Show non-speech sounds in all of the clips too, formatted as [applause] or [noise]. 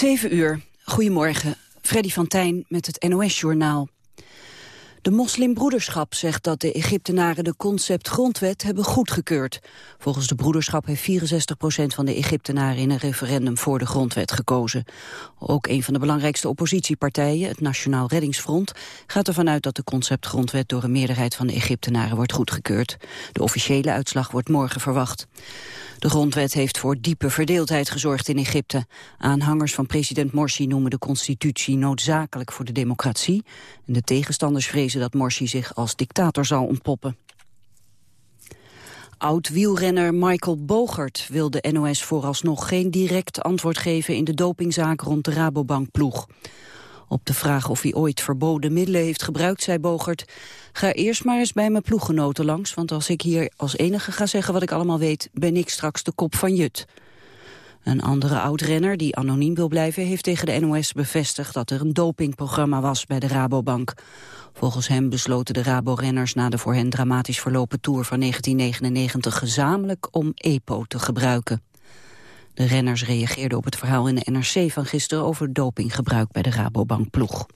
7 uur. Goedemorgen. Freddy van Tijn met het NOS-journaal. De moslimbroederschap zegt dat de Egyptenaren de concept grondwet hebben goedgekeurd. Volgens de broederschap heeft 64 procent van de Egyptenaren in een referendum voor de grondwet gekozen. Ook een van de belangrijkste oppositiepartijen, het Nationaal Reddingsfront, gaat ervan uit dat de concept grondwet door een meerderheid van de Egyptenaren wordt goedgekeurd. De officiële uitslag wordt morgen verwacht. De grondwet heeft voor diepe verdeeldheid gezorgd in Egypte. Aanhangers van president Morsi noemen de constitutie noodzakelijk voor de democratie. En de tegenstanders vrezen dat Morsi zich als dictator zal ontpoppen. Oud-wielrenner Michael Bogert wil de NOS vooralsnog geen direct antwoord geven in de dopingzaak rond de Rabobank-ploeg. Op de vraag of hij ooit verboden middelen heeft gebruikt, zei Bogert... ga eerst maar eens bij mijn ploeggenoten langs... want als ik hier als enige ga zeggen wat ik allemaal weet... ben ik straks de kop van Jut. Een andere oud-renner die anoniem wil blijven... heeft tegen de NOS bevestigd dat er een dopingprogramma was bij de Rabobank. Volgens hem besloten de Rabo-renners na de voor hen dramatisch verlopen Tour van 1999 gezamenlijk om EPO te gebruiken. De renners reageerden op het verhaal in de NRC van gisteren over dopinggebruik bij de Rabobank-ploeg.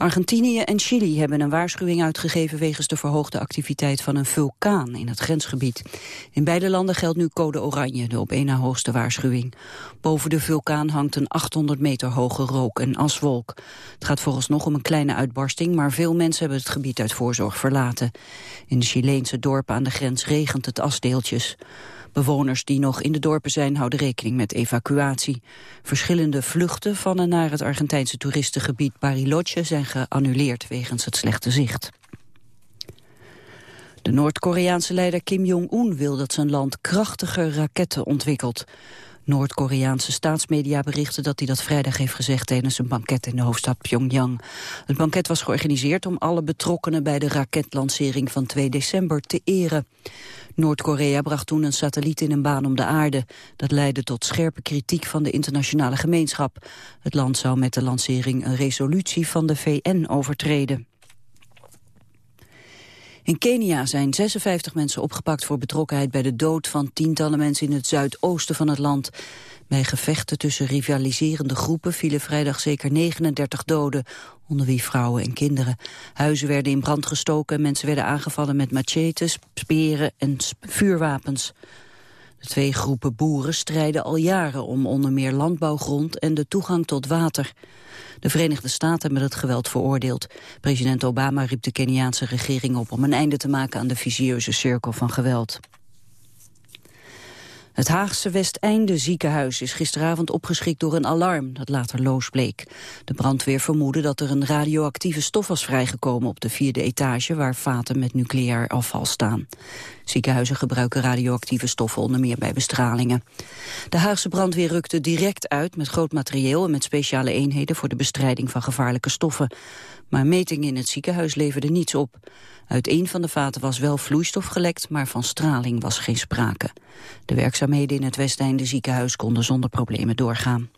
Argentinië en Chili hebben een waarschuwing uitgegeven wegens de verhoogde activiteit van een vulkaan in het grensgebied. In beide landen geldt nu code oranje, de op één na hoogste waarschuwing. Boven de vulkaan hangt een 800 meter hoge rook- en aswolk. Het gaat vooralsnog om een kleine uitbarsting, maar veel mensen hebben het gebied uit voorzorg verlaten. In de Chileense dorpen aan de grens regent het asdeeltjes. Bewoners die nog in de dorpen zijn houden rekening met evacuatie. Verschillende vluchten van en naar het Argentijnse toeristengebied Bariloche zijn geannuleerd wegens het slechte zicht. De Noord-Koreaanse leider Kim Jong-un wil dat zijn land krachtige raketten ontwikkelt. Noord-Koreaanse staatsmedia berichten dat hij dat vrijdag heeft gezegd tijdens een banket in de hoofdstad Pyongyang. Het banket was georganiseerd om alle betrokkenen bij de raketlancering van 2 december te eren. Noord-Korea bracht toen een satelliet in een baan om de aarde. Dat leidde tot scherpe kritiek van de internationale gemeenschap. Het land zou met de lancering een resolutie van de VN overtreden. In Kenia zijn 56 mensen opgepakt voor betrokkenheid bij de dood van tientallen mensen in het zuidoosten van het land. Bij gevechten tussen rivaliserende groepen vielen vrijdag zeker 39 doden, onder wie vrouwen en kinderen. Huizen werden in brand gestoken en mensen werden aangevallen met machetes, speren en vuurwapens. De twee groepen boeren strijden al jaren om onder meer landbouwgrond en de toegang tot water. De Verenigde Staten hebben het geweld veroordeeld. President Obama riep de Keniaanse regering op om een einde te maken aan de visieuze cirkel van geweld. Het Haagse Westeinde ziekenhuis is gisteravond opgeschikt door een alarm dat later loos bleek. De brandweer vermoedde dat er een radioactieve stof was vrijgekomen op de vierde etage waar vaten met nucleair afval staan. Ziekenhuizen gebruiken radioactieve stoffen onder meer bij bestralingen. De Haagse brandweer rukte direct uit met groot materieel en met speciale eenheden voor de bestrijding van gevaarlijke stoffen. Maar metingen in het ziekenhuis leverden niets op. Uit een van de vaten was wel vloeistof gelekt, maar van straling was geen sprake. De werkzaamheden in het Westeinde ziekenhuis konden zonder problemen doorgaan.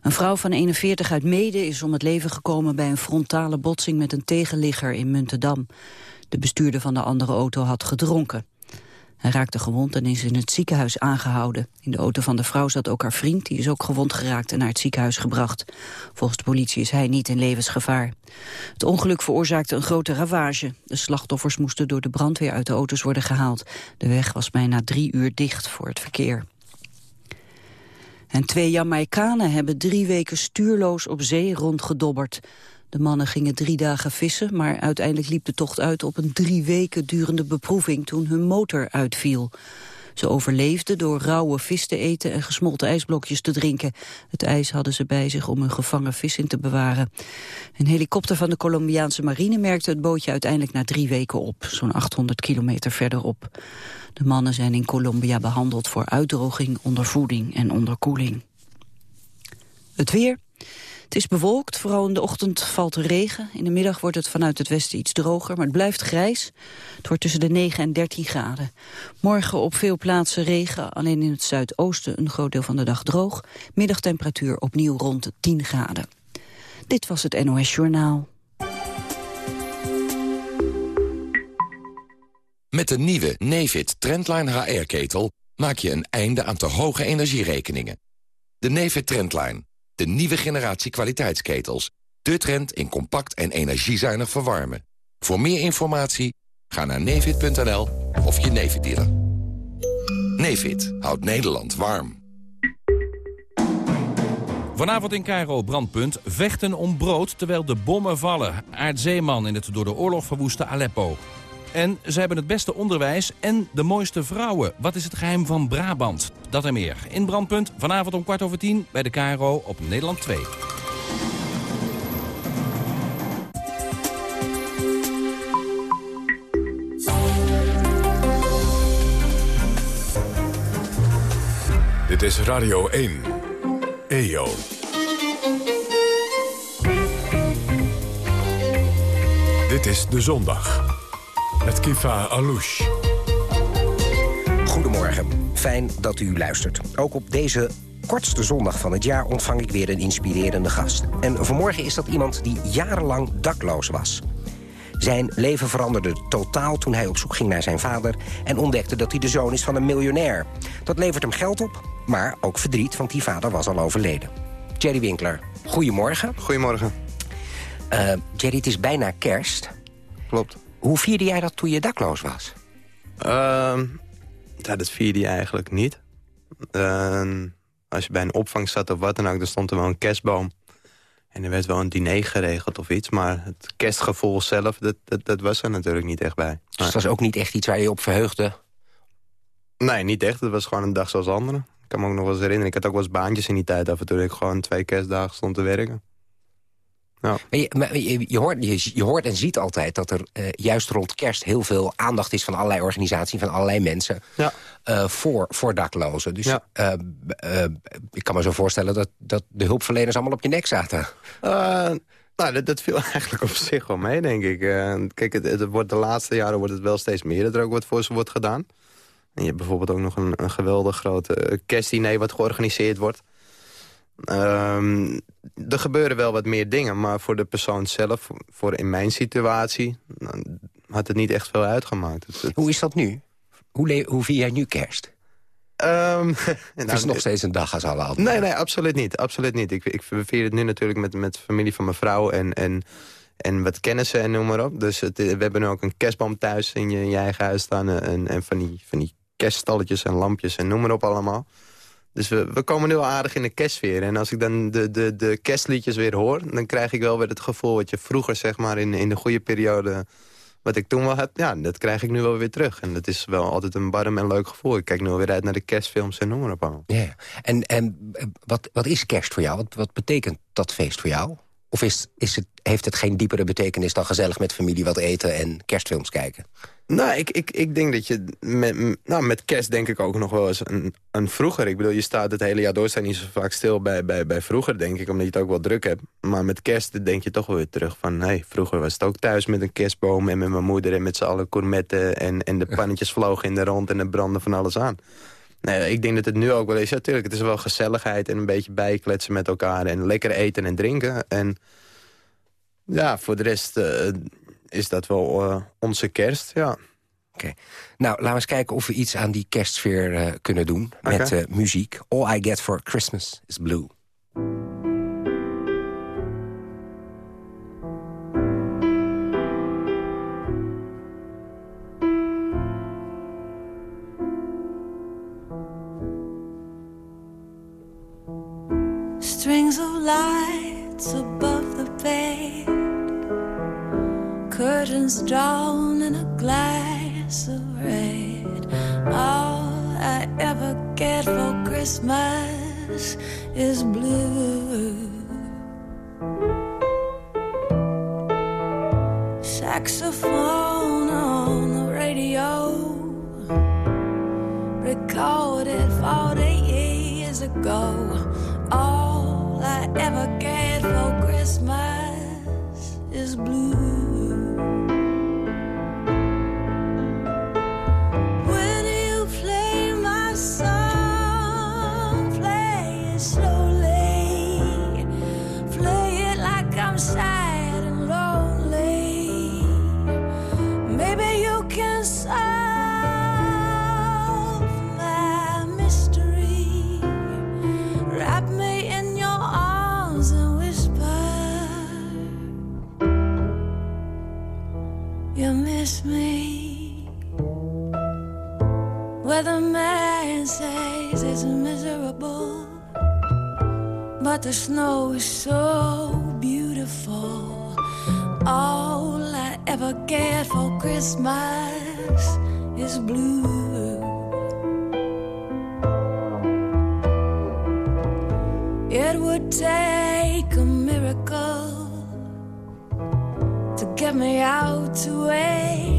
Een vrouw van 41 uit Mede is om het leven gekomen bij een frontale botsing met een tegenligger in Muntendam. De bestuurder van de andere auto had gedronken. Hij raakte gewond en is in het ziekenhuis aangehouden. In de auto van de vrouw zat ook haar vriend, die is ook gewond geraakt en naar het ziekenhuis gebracht. Volgens de politie is hij niet in levensgevaar. Het ongeluk veroorzaakte een grote ravage. De slachtoffers moesten door de brandweer uit de auto's worden gehaald. De weg was bijna drie uur dicht voor het verkeer. En twee Jamaicanen hebben drie weken stuurloos op zee rondgedobberd. De mannen gingen drie dagen vissen, maar uiteindelijk liep de tocht uit op een drie weken durende beproeving toen hun motor uitviel. Ze overleefden door rauwe vis te eten en gesmolten ijsblokjes te drinken. Het ijs hadden ze bij zich om hun gevangen vis in te bewaren. Een helikopter van de Colombiaanse marine merkte het bootje uiteindelijk na drie weken op, zo'n 800 kilometer verderop. De mannen zijn in Colombia behandeld voor uitdroging, ondervoeding en onderkoeling. Het weer. Het is bewolkt, vooral in de ochtend valt regen. In de middag wordt het vanuit het westen iets droger, maar het blijft grijs. Het wordt tussen de 9 en 13 graden. Morgen op veel plaatsen regen, alleen in het zuidoosten een groot deel van de dag droog. Middagtemperatuur opnieuw rond de 10 graden. Dit was het NOS Journaal. Met de nieuwe Nefit Trendline HR-ketel maak je een einde aan te hoge energierekeningen. De Nefit Trendline, de nieuwe generatie kwaliteitsketels. De trend in compact en energiezuinig verwarmen. Voor meer informatie ga naar nefit.nl of je Nefit dealer. Houdt Nederland warm. Vanavond in Cairo brandpunt. Vechten om brood terwijl de bommen vallen. Aard Zeeman in het door de oorlog verwoeste Aleppo. En ze hebben het beste onderwijs en de mooiste vrouwen. Wat is het geheim van Brabant? Dat en meer. In Brandpunt, vanavond om kwart over tien bij de KRO op Nederland 2. Dit is Radio 1. EO. Dit is De Zondag. Met Kifa Alouche. Goedemorgen. Fijn dat u luistert. Ook op deze kortste zondag van het jaar ontvang ik weer een inspirerende gast. En vanmorgen is dat iemand die jarenlang dakloos was. Zijn leven veranderde totaal toen hij op zoek ging naar zijn vader... en ontdekte dat hij de zoon is van een miljonair. Dat levert hem geld op, maar ook verdriet, want die vader was al overleden. Jerry Winkler, goedemorgen. Goedemorgen. Uh, Jerry, het is bijna kerst. Klopt. Hoe vierde jij dat toen je dakloos was? Uh, ja, dat vierde je eigenlijk niet. Uh, als je bij een opvang zat of wat dan ook, dan stond er wel een kerstboom. En er werd wel een diner geregeld of iets. Maar het kerstgevoel zelf, dat, dat, dat was er natuurlijk niet echt bij. Dus het was ook niet echt iets waar je op verheugde? Nee, niet echt. Het was gewoon een dag zoals andere. Ik kan me ook nog wel eens herinneren. Ik had ook wel eens baantjes in die tijd af en toe. Ik gewoon twee kerstdagen stond te werken. Ja. Maar je, maar je, je, hoort, je, je, hoort en ziet altijd dat er uh, juist rond kerst... heel veel aandacht is van allerlei organisaties, van allerlei mensen... Ja. Uh, voor, voor daklozen. Dus ja. uh, ik kan me zo voorstellen dat, dat de hulpverleners allemaal op je nek zaten. nou, dat, dat, viel [laughs] eigenlijk op zich wel mee, denk ik. kijk, het, het, wordt de laatste jaren wordt het wel steeds meer... dat er ook wat voor ze wordt gedaan. En je hebt bijvoorbeeld ook nog een, een geweldig grote kerstdiner... wat georganiseerd wordt... Um, er gebeuren wel wat meer dingen, maar voor de persoon zelf, voor in mijn situatie, had het niet echt veel uitgemaakt. Het, Hoe is dat nu? Hoe, hoe vier jij nu kerst? Um, [laughs] het is nog steeds een dag als alle. Nee, nee, absoluut niet. Absoluut niet. Ik, ik vier het nu natuurlijk met, met de familie van mijn vrouw en, en, en wat kennissen en noem maar op. Dus het, we hebben nu ook een kerstboom thuis in je, in je eigen huis staan. En, en van, die, van die kerststalletjes en lampjes en noem maar op allemaal. Dus we, we komen nu al aardig in de kerstsfeer. En als ik dan de, de, de kerstliedjes weer hoor... dan krijg ik wel weer het gevoel wat je vroeger, zeg maar... in, in de goede periode, wat ik toen wel had... ja, dat krijg ik nu wel weer terug. En dat is wel altijd een warm en leuk gevoel. Ik kijk nu alweer uit naar de kerstfilms en noem op allemaal. Ja, en, en wat, wat is kerst voor jou? Wat, wat betekent dat feest voor jou? Of is, is het, heeft het geen diepere betekenis dan gezellig met familie wat eten en kerstfilms kijken? Nou, ik, ik, ik denk dat je... Met, nou, met kerst denk ik ook nog wel eens een, een vroeger. Ik bedoel, je staat het hele jaar door staan niet zo vaak stil bij, bij, bij vroeger, denk ik. Omdat je het ook wel druk hebt. Maar met kerst denk je toch wel weer terug van... Hey, vroeger was het ook thuis met een kerstboom en met mijn moeder... en met z'n allen gourmetten en, en de pannetjes vlogen in de rond... en er brandde van alles aan. Nee, ik denk dat het nu ook wel is. Ja, tuurlijk, het is wel gezelligheid en een beetje bijkletsen met elkaar... en lekker eten en drinken. En ja, voor de rest... Uh, is dat wel uh, onze kerst, ja. Oké. Okay. Nou, laten we eens kijken of we iets aan die kerstsfeer uh, kunnen doen. Met okay. uh, muziek. All I Get For Christmas Is Blue. Strings of lights above the bed curtains drawn in a glass of red. All I ever get for Christmas is blue. Saxophone on the radio, recorded 40 years ago. All I ever get for Christmas is blue. But the snow is so beautiful. All I ever get for Christmas is blue. It would take a miracle to get me out to a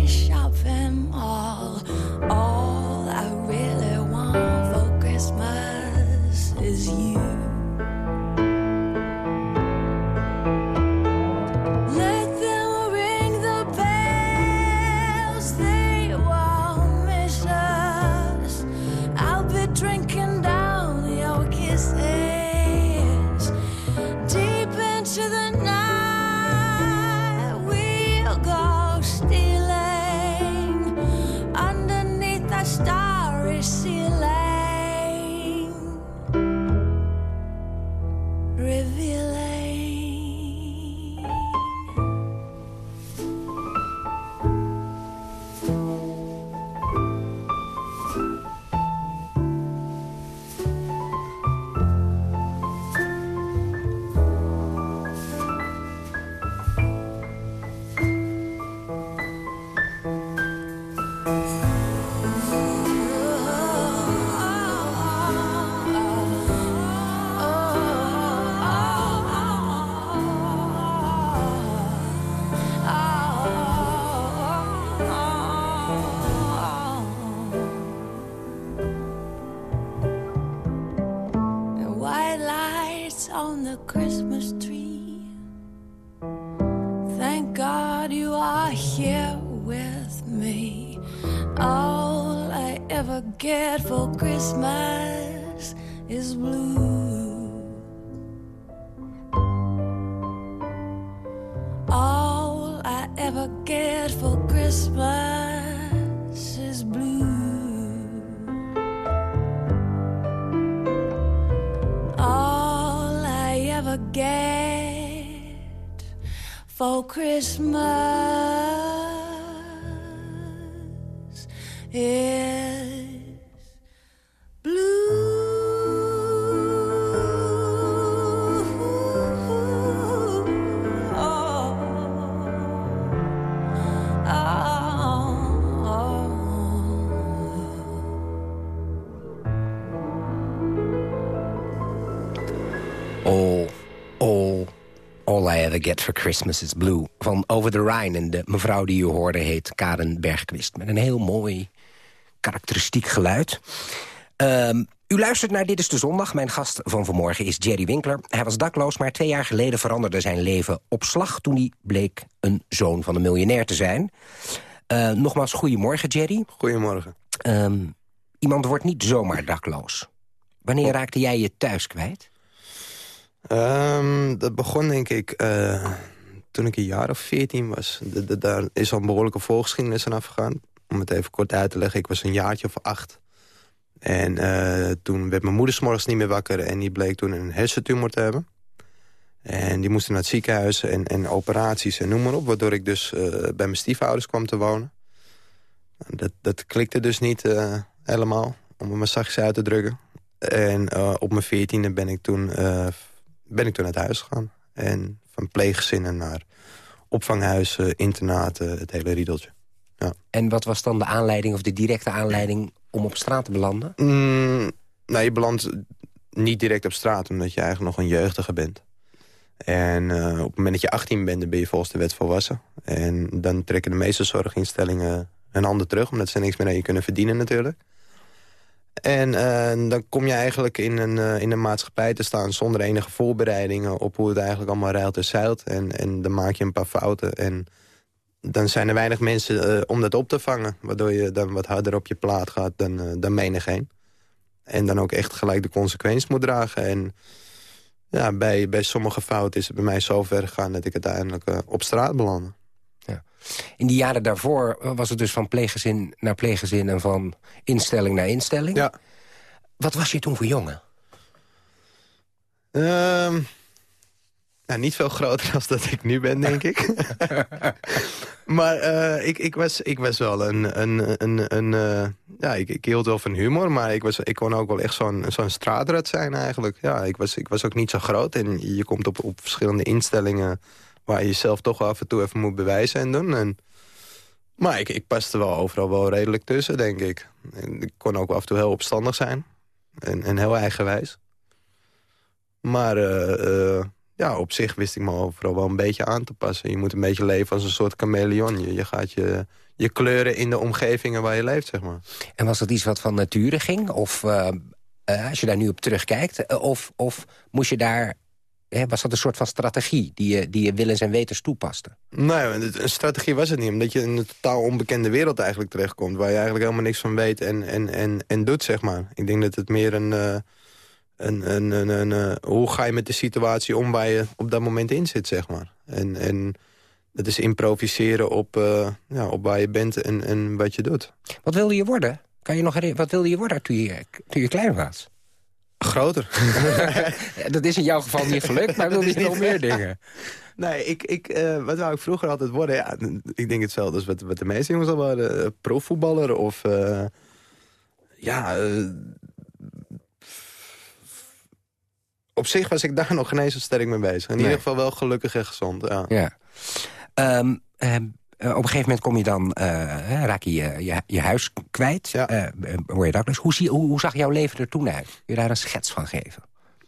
ever get for Christmas is blue. Van Over the Rhine. En de mevrouw die u hoorde heet Karen Bergquist. Met een heel mooi, karakteristiek geluid. Ehm, u luistert naar Dit is de Zondag. Mijn gast van vanmorgen is Jerry Winkler. Hij was dakloos, maar twee jaar geleden veranderde zijn leven op slag... toen hij bleek een zoon van een miljonair te zijn. Eh, nogmaals, goedemorgen, Jerry. Goedemorgen. Ehm, iemand wordt niet zomaar dakloos. Wanneer raakte jij je thuis kwijt? Ehm, dat begon denk ik eh, toen ik een jaar of veertien was. De- daar is al een behoorlijke volgeschiedenis aan afgegaan. Om het even kort uit te leggen, ik was een jaartje of acht. En eh, toen werd mijn moeder 's morgens niet meer wakker... en die bleek toen een hersentumor te hebben. En die moesten naar het ziekenhuis en, en operaties en noem maar op... waardoor ik dus eh, bij mijn stiefouders kwam te wonen. Dat, dat klikte dus niet helemaal, om het maar zachtjes uit te drukken. En op mijn veertiende ben ik toen ben ik toen uit huis gegaan. En van pleeggezinnen naar opvanghuizen, internaten, het hele riedeltje. En wat was dan de aanleiding of de directe aanleiding om op straat te belanden? Mm, nou, je belandt niet direct op straat, omdat je eigenlijk nog een jeugdige bent. En eh, op het moment dat je 18 bent, dan ben je volgens de wet volwassen. En dan trekken de meeste zorginstellingen hun handen terug... omdat ze niks meer aan je kunnen verdienen natuurlijk. En eh, dan kom je eigenlijk in een, eh, in een maatschappij te staan... zonder enige voorbereidingen op hoe het eigenlijk allemaal ruilt en zeilt. En, en dan maak je een paar fouten en dan zijn er weinig mensen eh, om dat op te vangen. Waardoor je dan wat harder op je plaat gaat dan, dan menig. En dan ook echt gelijk de consequenties moet dragen. En ja, bij, bij sommige fouten is het bij mij zo ver gegaan... dat ik uiteindelijk op straat belandde. In die jaren daarvoor was het dus van pleeggezin naar pleeggezin... en van instelling naar instelling. Ja. Wat was je toen voor jongen? Ehm, Ja, niet veel groter dan dat ik nu ben, denk ik. [laughs] maar eh, ik, ik, was, ik was wel een... een, een, een eh, ja, ik, ik hield wel van humor, maar ik, was, ik kon ook wel echt zo'n zo'n straatrat zijn eigenlijk. Ja, ik was, ik was ook niet zo groot en je komt op, op verschillende instellingen... waar je jezelf toch af en toe even moet bewijzen en doen. En, maar ik, ik paste wel overal wel redelijk tussen, denk ik. En ik kon ook af en toe heel opstandig zijn. En, heel eigenwijs. Maar uh, ja, op zich wist ik me overal wel een beetje aan te passen. Je moet een beetje leven als een soort chameleon. Je, gaat je, je kleuren in de omgevingen waar je leeft, zeg maar. En was dat iets wat van nature ging? Of uh, als je daar nu op terugkijkt? of, of moest je daar was dat een soort van strategie die je, die je willens en wetens toepaste? Nee, een strategie was het niet. Omdat je in een totaal onbekende wereld eigenlijk terechtkomt... waar je eigenlijk helemaal niks van weet en, en, en, en doet, zeg maar. Ik denk dat het meer een... Uh, een, een, een, een uh, hoe ga je met de situatie om waar je op dat moment in zit, zeg maar. En, en dat is improviseren op, uh, ja, op waar je bent en, en wat je doet. Wat wilde je worden? Kan je nog wat wilde je worden toen je, toen je klein was? Groter. [laughs] dat is in jouw geval niet gelukt, maar wil [laughs] je nog meer dingen? Nee, ik, ik, uh, wat wou ik vroeger altijd worden? Ja, ik denk hetzelfde als wat, wat de meeste jongens al waren. Uh, profvoetballer of... Uh, ja... op zich was ik daar nog geen eens zo sterk mee bezig. In nee. ieder geval wel gelukkig en gezond, ja. ja. Um, uh, op een gegeven moment kom je dan, uh, raak je je, je huis kwijt. Ja. Uh, word je dakloos. Hoe, zie, hoe, hoe, zag jouw leven er toen uit? Kun je daar een schets van geven?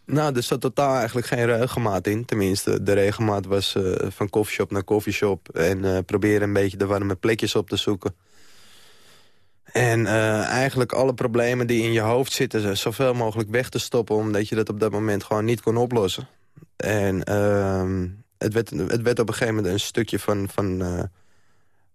Nou, er zat totaal eigenlijk geen regelmaat in. Tenminste, de regelmaat was van koffieshop naar koffieshop. En proberen een beetje de warme plekjes op te zoeken. En eigenlijk alle problemen die in je hoofd zitten... zoveel mogelijk weg te stoppen... omdat je dat op dat moment gewoon niet kon oplossen. En ehm, het, werd, het werd op een gegeven moment een stukje van... van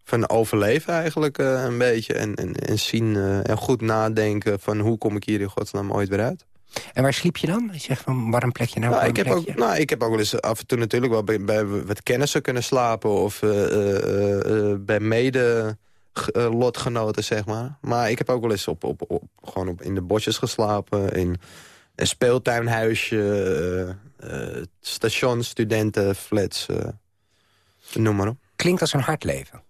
van overleven eigenlijk uh, een beetje. En, en, en zien uh, en goed nadenken van hoe kom ik hier in godsnaam ooit weer uit. En waar sliep je dan? Je zegt van warm plekje naar nou, warm ik heb plekje. Ook, nou, ik heb ook wel eens af en toe natuurlijk wel bij, bij wat kennissen kunnen slapen. Of uh, bij mede lotgenoten, zeg maar. Maar ik heb ook wel eens op, op, op, gewoon op, in de bosjes geslapen. In een speeltuinhuisje, stations, studenten, flats. noem maar op. Klinkt als een hard leven.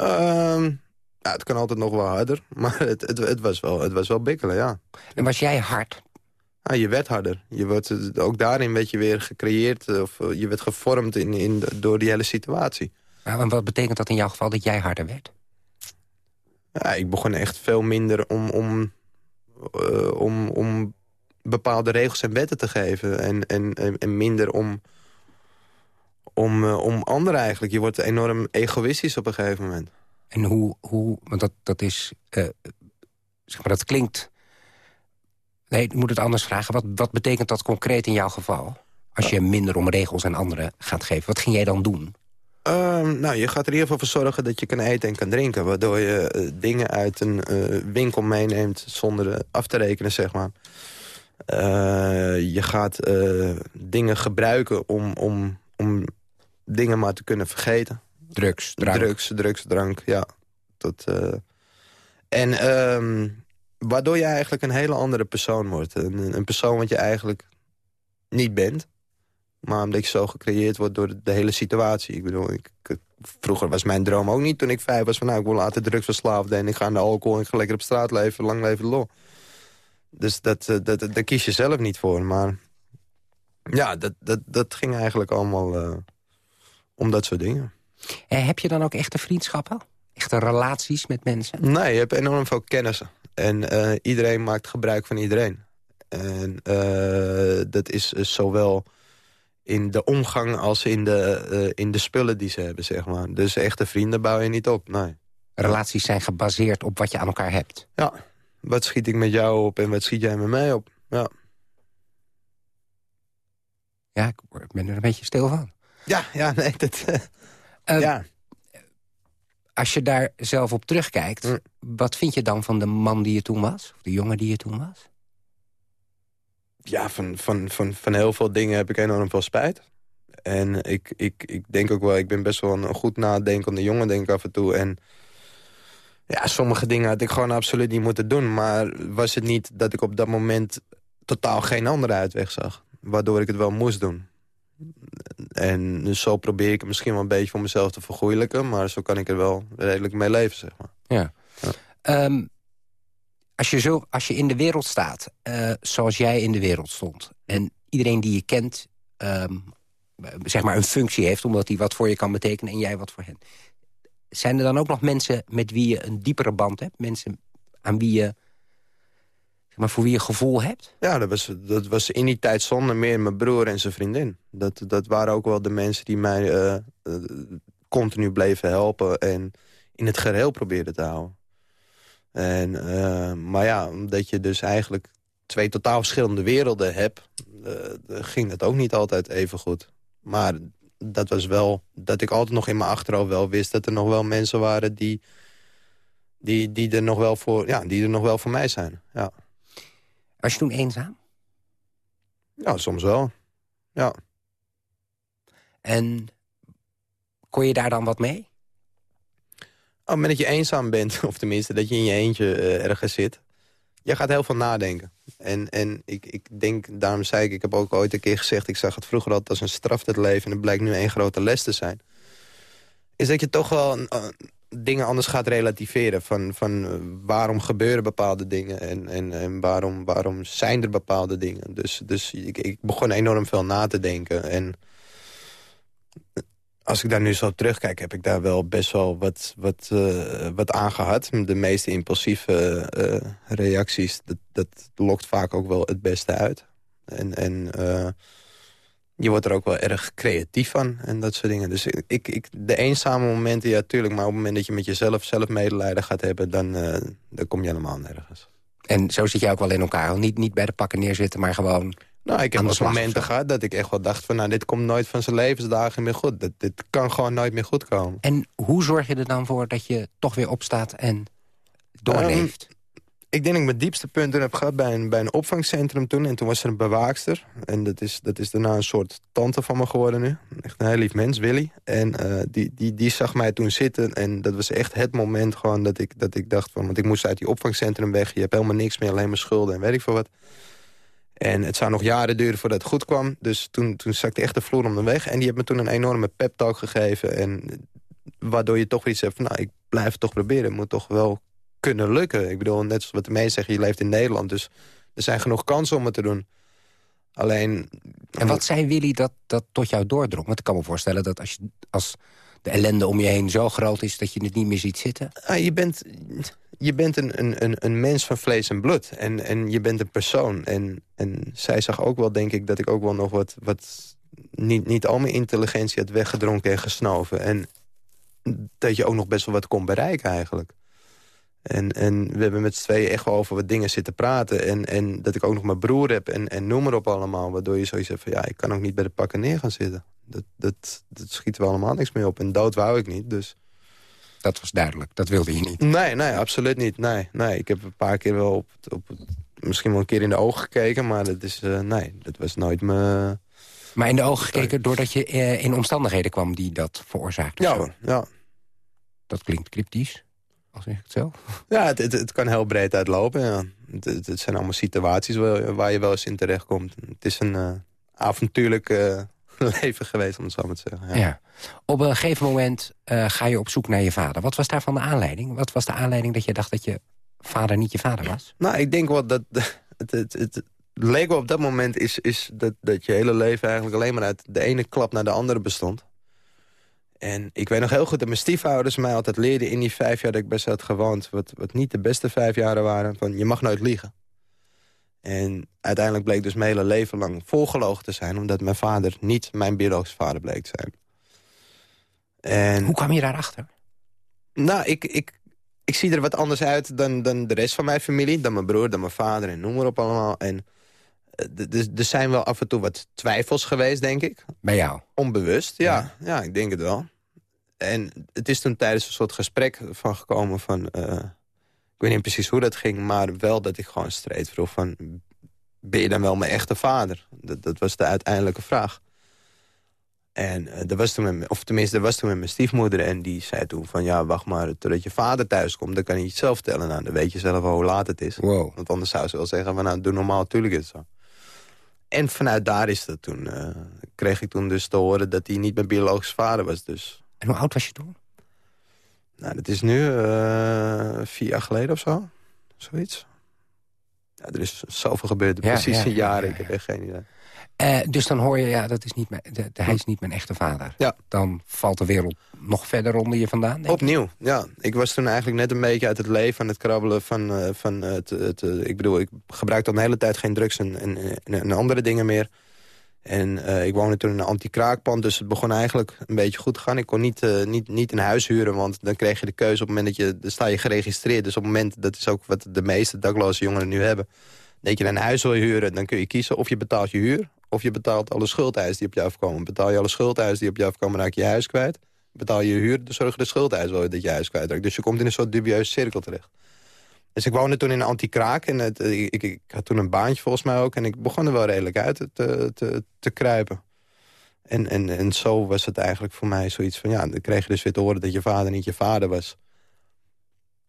Um, ja, het kan altijd nog wel harder, [laughs] maar het, het, het, was, wel, het was wel bikkelen, ja. En was jij hard? Ja, je werd harder. Je wordt, ook daarin werd je weer gecreëerd, of eh, je werd gevormd in, in, door die hele situatie. Ja, en wat betekent dat in jouw geval, dat jij harder werd? Ja, ik begon echt veel minder om, om, uh, om, om bepaalde regels en wetten te geven. En, en, en minder om, om, uh, om anderen eigenlijk. Je wordt enorm egoïstisch op een gegeven moment. En hoe, hoe want dat, dat is, uh, zeg maar, dat klinkt... Nee, ik moet het anders vragen. Wat, wat betekent dat concreet in jouw geval? Als je minder om regels en anderen gaat geven. Wat ging jij dan doen? Uh, nou, je gaat er in ieder geval voor zorgen dat je kan eten en kan drinken. Waardoor je uh, dingen uit een uh, winkel meeneemt zonder af te rekenen, zeg maar. je gaat dingen gebruiken om, om, om dingen maar te kunnen vergeten. Drugs, drank. Drugs, drugs, drank, ja. Dat, uh... En um, waardoor je eigenlijk een hele andere persoon wordt. Een, een, persoon wat je eigenlijk niet bent. Maar omdat je zo gecreëerd wordt door de, de hele situatie. Ik bedoel, ik, vroeger was mijn droom ook niet toen ik vijf was... van nou, ik wil later drugsverslaafd en ik ga naar alcohol... en ik ga lekker op straat leven, lang leven de lol. Dus dat, dat, dat, daar kies je zelf niet voor. Maar ja, dat, dat, dat ging eigenlijk allemaal... Uh, om dat soort dingen. Eh, heb je dan ook echte vriendschappen? Echte relaties met mensen? Nee, je hebt enorm veel kennissen. En uh, iedereen maakt gebruik van iedereen. En uh, dat is zowel in de omgang als in de, uh, in de spullen die ze hebben, zeg maar. Dus echte vrienden bouw je niet op, nee. Relaties zijn gebaseerd op wat je aan elkaar hebt? Ja, wat schiet ik met jou op en wat schiet jij met mij op? Ja, ja ik ben er een beetje stil van. Ja, ja, nee, dat... Uh, [laughs] ja. Als je daar zelf op terugkijkt, mm. wat vind je dan van de man die je toen was? Of de jongen die je toen was? Ja, van, van, van, van heel veel dingen heb ik enorm veel spijt. En ik, ik, ik denk ook wel, ik ben best wel een goed nadenkende jongen, denk ik af en toe. En ja, sommige dingen had ik gewoon absoluut niet moeten doen. Maar was het niet dat ik op dat moment totaal geen andere uitweg zag. Waardoor ik het wel moest doen. En dus zo probeer ik het misschien wel een beetje voor mezelf te vergoeilijken. Maar zo kan ik er wel redelijk mee leven, zeg maar. Ja. Ehm, als, je zo, als je in de wereld staat, eh, zoals jij in de wereld stond... en iedereen die je kent, ehm, zeg maar een functie heeft... omdat hij wat voor je kan betekenen en jij wat voor hen. Zijn er dan ook nog mensen met wie je een diepere band hebt? Mensen aan wie je, maar voor wie je gevoel hebt? Ja, dat was, dat was in die tijd zonder meer mijn broer en zijn vriendin. Dat, dat waren ook wel de mensen die mij eh, eh, continu bleven helpen... en in het geheel probeerden te houden. En, eh, maar ja, omdat je dus eigenlijk twee totaal verschillende werelden hebt... ging dat ook niet altijd even goed. Maar dat was wel dat ik altijd nog in mijn achterhoofd wel wist... dat er nog wel mensen waren die, die, die, er, nog wel voor, ja, die er nog wel voor mij zijn. Ja, Was je toen eenzaam? ja soms wel. Ja. En kon je daar dan wat mee? Op het moment dat je eenzaam bent, [laughs] of tenminste dat je in je eentje eh, ergens zit... je gaat heel veel nadenken. En, en ik, ik denk, daarom zei ik, ik heb ook ooit een keer gezegd... ik zag het vroeger altijd als een straf het leven... en het blijkt nu één grote les te zijn. Is dat je toch wel dingen anders gaat relativeren. Van, van eh, waarom gebeuren bepaalde dingen en, en, en waarom, waarom zijn er bepaalde dingen. Dus, dus ik, ik begon enorm veel na te denken. En als ik daar nu zo terugkijk, heb ik daar wel best wel wat, wat, eh, wat aan gehad. De meeste impulsieve eh, reacties, dat, dat lokt vaak ook wel het beste uit. En, en eh, je wordt er ook wel erg creatief van en dat soort dingen. Dus ik, ik, de eenzame momenten, ja, tuurlijk. Maar op het moment dat je met jezelf zelf medelijden gaat hebben... dan, dan kom je helemaal nergens. En zo zit jij ook wel in elkaar. Niet, niet bij de pakken neerzitten, maar gewoon Nou, ik heb wel momenten gehad dat ik echt wel dacht van... nou, dit komt nooit van zijn levensdagen meer goed. Dit, dit kan gewoon nooit meer goed komen. En hoe zorg je er dan voor dat je toch weer opstaat en doorleeft? Ik denk dat ik mijn diepste punten heb gehad bij een, bij een opvangcentrum toen. En toen was er een bewaakster. En dat is, dat is daarna een soort tante van me geworden nu. Echt een heel lief mens, Willy. En eh, die, die, die zag mij toen zitten. En dat was echt het moment gewoon dat ik, dat ik dacht van... want ik moest uit die opvangcentrum weg. Je hebt helemaal niks meer, alleen maar schulden en weet ik veel wat. En het zou nog jaren duren voordat het goed kwam. Dus toen, toen zakte echt de vloer om de weg. En die heeft me toen een enorme pep talk gegeven. En waardoor je toch iets hebt van... nou, ik blijf toch proberen. Het moet toch wel kunnen lukken. Ik bedoel, net zoals wat de meesten zeggen, je leeft in Nederland. Dus er zijn genoeg kansen om het te doen. Alleen... En wat zei Willy dat, dat tot jou doordrong? Want ik kan me voorstellen dat als, je, als de ellende om je heen zo groot is... dat je het niet meer ziet zitten. Ah, je bent, je bent een, een, een, een mens van vlees en bloed. En, en je bent een persoon. En, en zij zag ook wel, denk ik, dat ik ook wel nog wat... wat niet, niet al mijn intelligentie had weggedronken en gesnoven. En dat je ook nog best wel wat kon bereiken eigenlijk. En, en we hebben met z'n tweeën echt wel over wat dingen zitten praten. En, en dat ik ook nog mijn broer heb en, en noem maar op allemaal. Waardoor je zoiets hebt van, ja, ik kan ook niet bij de pakken neer gaan zitten. Dat, dat, dat schiet wel allemaal niks meer op. En dood wou ik niet, dus... Dat was duidelijk, dat wilde je niet. Nee, nee, absoluut niet. Nee, nee. Ik heb een paar keer wel op, op, misschien wel een keer in de ogen gekeken. Maar dat is, uh, nee, dat was nooit me... Maar in de ogen gekeken doordat je uh, in omstandigheden kwam die dat veroorzaakten? Ja, ja. Dat klinkt cryptisch, als zeg ik het zo. Ja, het, het, het, kan heel breed uitlopen. Ja. Het, het, zijn allemaal situaties waar, waar, je wel eens in terechtkomt. Het is een uh, avontuurlijk [laughs] leven geweest, om het zo maar te zeggen. Ja. ja. Op een gegeven moment uh, ga je op zoek naar je vader. Wat was daarvan de aanleiding? Wat was de aanleiding dat je dacht dat je vader niet je vader was? Nou, ik denk wel dat... [laughs] Het, het, het, leek wel op dat moment is, is dat, dat je hele leven eigenlijk alleen maar uit de ene klap naar de andere bestond. En ik weet nog heel goed dat mijn stiefouders mij altijd leerden in die vijf jaar dat ik best had gewoond. Wat, wat niet de beste vijf jaren waren. Van je mag nooit liegen. En uiteindelijk bleek dus mijn hele leven lang volgelogen te zijn... omdat mijn vader niet mijn biologische vader bleek te zijn. En, Hoe kwam je daarachter? Nou, ik, ik, ik zie er wat anders uit dan, dan de rest van mijn familie. Dan mijn broer, dan mijn vader en noem maar op allemaal. En er zijn wel af en toe wat twijfels geweest, denk ik. Bij jou? Onbewust, ja. Ja, ja ik denk het wel. En het is toen tijdens een soort gesprek van gekomen van... Uh, ik weet niet precies hoe dat ging, maar wel dat ik gewoon streed vroeg van... ben je dan wel mijn echte vader? Dat, dat was de uiteindelijke vraag. En uh, dat was toen met, of tenminste, dat was toen met mijn stiefmoeder. En die zei toen van, ja, wacht maar totdat je vader thuis komt. Dan kan je het zelf vertellen. Nou, dan weet je zelf wel hoe laat het is. Wow. Want anders zou ze wel zeggen, van, nou, doe normaal, tuurlijk is het zo. En vanuit daar is dat toen, eh, kreeg ik toen dus te horen dat hij niet mijn biologische vader was. Dus. En hoe oud was je toen? Nou, dat is nu uh, vier jaar geleden of zo. Zoiets. Ja, er is zoveel gebeurd. Ja, Precies ja, een jaar, ja, ja, ik heb echt geen idee. Eh, dus dan hoor je, ja, dat is niet mijn, de, de- hij is niet mijn echte vader. Ja. Dan valt de wereld nog verder onder je vandaan. Opnieuw, ja. Ik was toen eigenlijk net een beetje uit het leven aan het krabbelen van... eh, van het, het, eh, ik bedoel, ik gebruikte al een hele tijd geen drugs en, en, andere dingen meer. En ik woonde toen in een anti-kraakpand, dus het begon eigenlijk een beetje goed te gaan. Ik kon niet, niet, niet een huis huren, want dan kreeg je de keuze op het moment dat je... dan sta je geregistreerd, dus op het moment, dat is ook wat de meeste dakloze jongeren nu hebben... dat je een huis wil huren, dan kun je kiezen of je betaalt je huur... of je betaalt alle schuldeisen die op je afkomen. Betaal je alle schuldeisen die op je afkomen, raak je je huis kwijt. Betaal je je huur, dan zorgen de schuldeisen wel dat je huis kwijtraakt. Dus je komt in een soort dubieuze cirkel terecht. Dus ik woonde toen in anti-kraak en het, eh, ik, ik, ik had toen een baantje volgens mij ook... en ik begon er wel redelijk uit te, te, te kruipen. En, en, en zo was het eigenlijk voor mij zoiets van... ja, dan kreeg je dus weer te horen dat je vader niet je vader was.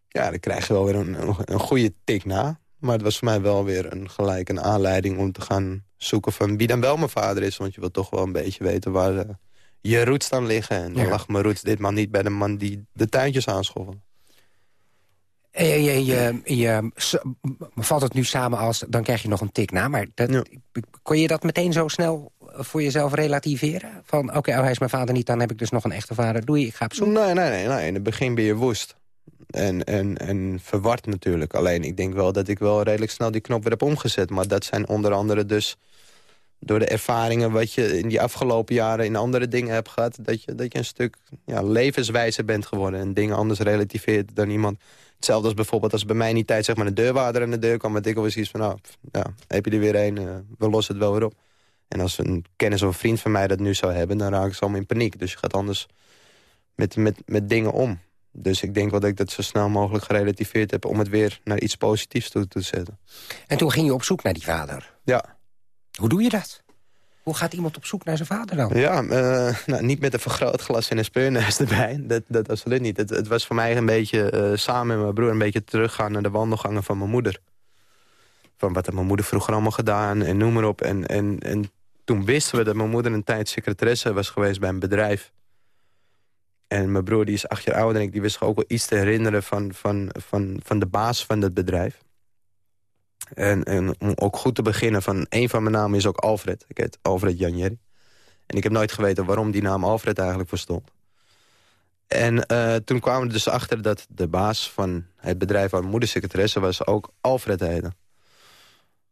Ja, dan krijg je wel weer een, een, een goede tik na. Maar het was voor mij wel weer een, gelijk een aanleiding om te gaan zoeken... van wie dan wel mijn vader is. Want je wil toch wel een beetje weten waar eh, je roots dan liggen. En dan Ja. lag mijn roots ditmaal niet bij de man die de tuintjes aanschoffelde. En je, je, je, je- valt het nu samen als, dan krijg je nog een tik na. Maar dat, Ja. kon je dat meteen zo snel voor jezelf relativeren? Van, oké, oh, hij is mijn vader niet, dan heb ik dus nog een echte vader. Doei, ik ga op zoek. Nee, nee, nee, nee. In het begin ben je woest. En, en, en verward natuurlijk. Alleen ik denk wel dat ik wel redelijk snel die knop weer heb omgezet. Maar dat zijn onder andere dus door de ervaringen... wat je in die afgelopen jaren in andere dingen hebt gehad... dat je, dat je een stuk ja, levenswijzer bent geworden... en dingen anders relativeert dan iemand. Hetzelfde als bijvoorbeeld als bij mij in die tijd zeg maar, een deurwaarder aan de deur kwam... met ik alweer zoiets van, nou, ja, heb je er weer een, eh, we lossen het wel weer op. En als een kennis of een vriend van mij dat nu zou hebben... dan raak ik ze allemaal in paniek. Dus je gaat anders met, met, met dingen om. Dus ik denk wel dat ik dat zo snel mogelijk gerelativeerd heb... om het weer naar iets positiefs toe te zetten. En toen ging je op zoek naar die vader. Ja, Hoe doe je dat? Hoe gaat iemand op zoek naar zijn vader dan? ja eh, nou, niet met een vergrootglas en een speurneus [laughs] erbij. Dat, dat absoluut niet. Het, het was voor mij een beetje eh, samen met mijn broer... een beetje teruggaan naar de wandelgangen van mijn moeder. Van wat had mijn moeder vroeger allemaal gedaan en noem maar op. En, en, en toen wisten we dat mijn moeder een tijd secretaresse was geweest bij een bedrijf. En mijn broer, die is acht jaar ouder dan ik... die wist ook wel iets te herinneren van, van, van, van de baas van het bedrijf. En, en om ook goed te beginnen, van een van mijn namen is ook Alfred. Ik heet Alfred Janjeri. En ik heb nooit geweten waarom die naam Alfred eigenlijk voor stond. En eh, toen kwamen we dus achter dat de baas van het bedrijf... waar moeder secretaresse was, ook Alfred heette.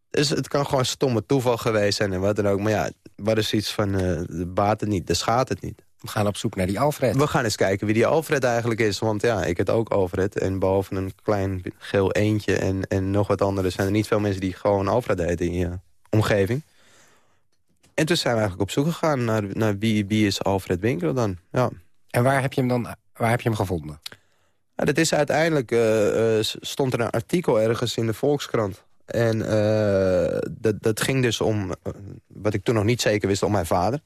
Dus het kan gewoon stomme toeval geweest zijn en wat dan ook. Maar ja, wat is iets van, eh de baat het niet, de schaadt het niet. We gaan op zoek naar die Alfred. We gaan eens kijken wie die Alfred eigenlijk is. Want ja, ik het ook Alfred. En behalve een klein geel eentje en, en nog wat andere... zijn er niet veel mensen die gewoon Alfred heten in je omgeving. En toen zijn we eigenlijk op zoek gegaan naar, naar wie, wie is Alfred Winkel dan. Ja. En waar heb je hem dan waar heb je hem gevonden? Ja, dat is uiteindelijk, eh, stond er een artikel ergens in de Volkskrant. En eh, dat, dat ging dus om, wat ik toen nog niet zeker wist, om mijn vader.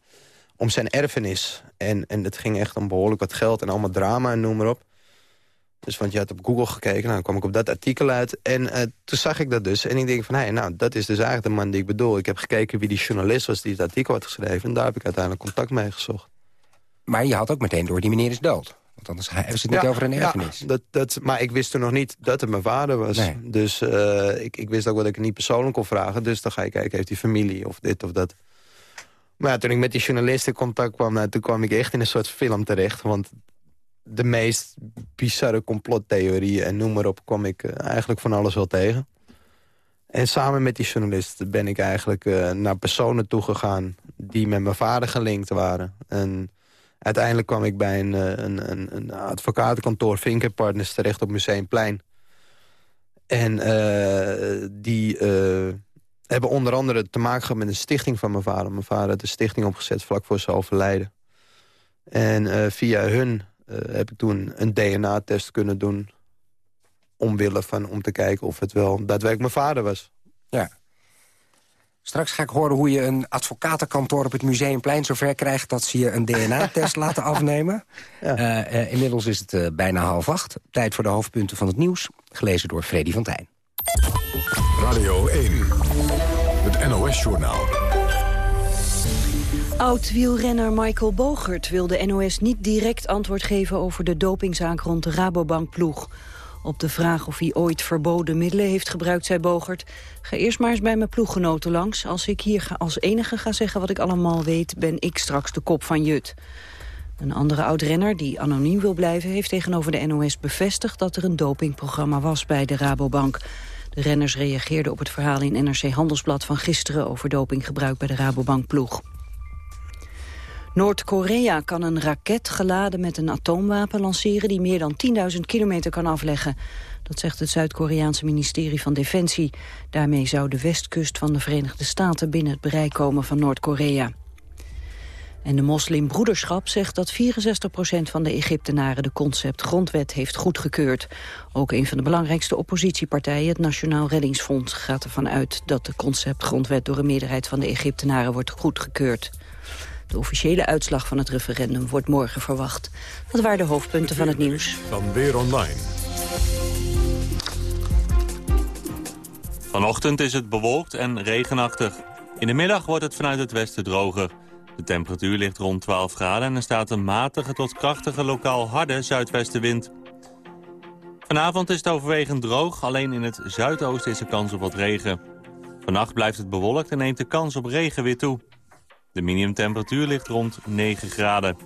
Om zijn erfenis. En, en het ging echt om behoorlijk wat geld en allemaal drama en noem maar op. Dus want je had op Google gekeken, nou dan kwam ik op dat artikel uit. En eh, toen zag ik dat dus. En ik denk van, hé, nou, dat is dus eigenlijk de man die ik bedoel. Ik heb gekeken wie die journalist was die het artikel had geschreven. En daar heb ik uiteindelijk contact mee gezocht. Maar je had ook meteen door, die meneer is dood. Want anders hebben ze het niet over een erfenis. Ja, dat, dat, maar ik wist toen nog niet dat het mijn vader was. Nee. Dus eh, ik, ik wist ook dat ik het niet persoonlijk kon vragen. Dus dan ga je kijken, heeft hij familie of dit of dat. Maar ja, toen ik met die journalist in contact kwam... Nou, toen kwam ik echt in een soort film terecht. Want de meest bizarre complottheorieën en noem maar op... kwam ik eh, eigenlijk van alles wel tegen. En samen met die journalist ben ik eigenlijk eh, naar personen toegegaan... die met mijn vader gelinkt waren. En uiteindelijk kwam ik bij een, eh, een, een, een advocatenkantoor... Vinker Partners terecht op Museumplein. En die hebben onder andere te maken gehad met een stichting van mijn vader. Mijn vader had een stichting opgezet vlak voor zijn overlijden. En eh, via hun eh, heb ik toen een DNA-test kunnen doen... omwille van om te kijken of het wel daadwerkelijk mijn vader was. Ja. Straks ga ik horen hoe je een advocatenkantoor op het Museumplein zover krijgt... dat ze je een DNA-test [laughs] laten afnemen. Ja. Eh, eh, inmiddels is het bijna half acht. Tijd voor de hoofdpunten van het nieuws. Gelezen door Freddy van Tijn. Radio 1. NOS-journaal. Oud-wielrenner Michael Bogert wil de NOS niet direct antwoord geven over de dopingzaak rond de Rabobank-ploeg. Op de vraag of hij ooit verboden middelen heeft gebruikt, zei Bogert... ga eerst maar eens bij mijn ploeggenoten langs. Als ik hier als enige ga zeggen wat ik allemaal weet... ben ik straks de kop van Jut. Een andere oud-renner, die anoniem wil blijven... heeft tegenover de NOS bevestigd dat er een dopingprogramma was bij de Rabobank. De renners reageerden op het verhaal in NRC Handelsblad van gisteren... over dopinggebruik bij de Rabobank-ploeg. Noord-Korea kan een raket geladen met een atoomwapen lanceren... die meer dan 10.000 kilometer kan afleggen. Dat zegt het Zuid-Koreaanse ministerie van Defensie. Daarmee zou de westkust van de Verenigde Staten... binnen het bereik komen van Noord-Korea. En de moslimbroederschap zegt dat 64% van de Egyptenaren de concept grondwet heeft goedgekeurd. Ook een van de belangrijkste oppositiepartijen, het Nationaal Reddingsfonds, gaat ervan uit dat de concept grondwet door een meerderheid van de Egyptenaren wordt goedgekeurd. De officiële uitslag van het referendum wordt morgen verwacht. Dat waren de hoofdpunten van het nieuws. Dan weer online. Vanochtend is het bewolkt en regenachtig. In de middag wordt het vanuit het westen droger. De temperatuur ligt rond 12 graden en er staat een matige tot krachtige lokaal harde zuidwestenwind. Vanavond is het overwegend droog, alleen in het zuidoosten is er kans op wat regen. Vannacht blijft het bewolkt en neemt de kans op regen weer toe. De minimumtemperatuur ligt rond 9 graden.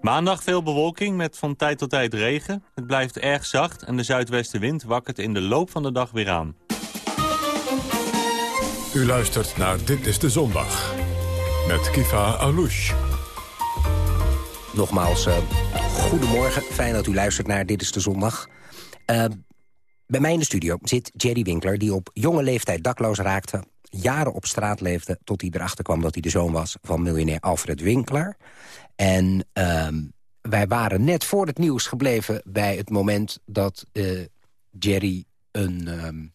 Maandag veel bewolking met van tijd tot tijd regen. Het blijft erg zacht en de zuidwestenwind wakkert in de loop van de dag weer aan. U luistert naar Dit is de Zondag. Met Kifa Alouche. Nogmaals, eh, goedemorgen. Fijn dat u luistert naar Dit is de Zondag. Eh, bij mij in de studio zit Jerry Winkler... die op jonge leeftijd dakloos raakte. Jaren op straat leefde tot hij erachter kwam dat hij de zoon was... van miljonair Alfred Winkler. En ehm, wij waren net voor het nieuws gebleven... bij het moment dat eh, Jerry een... ehm,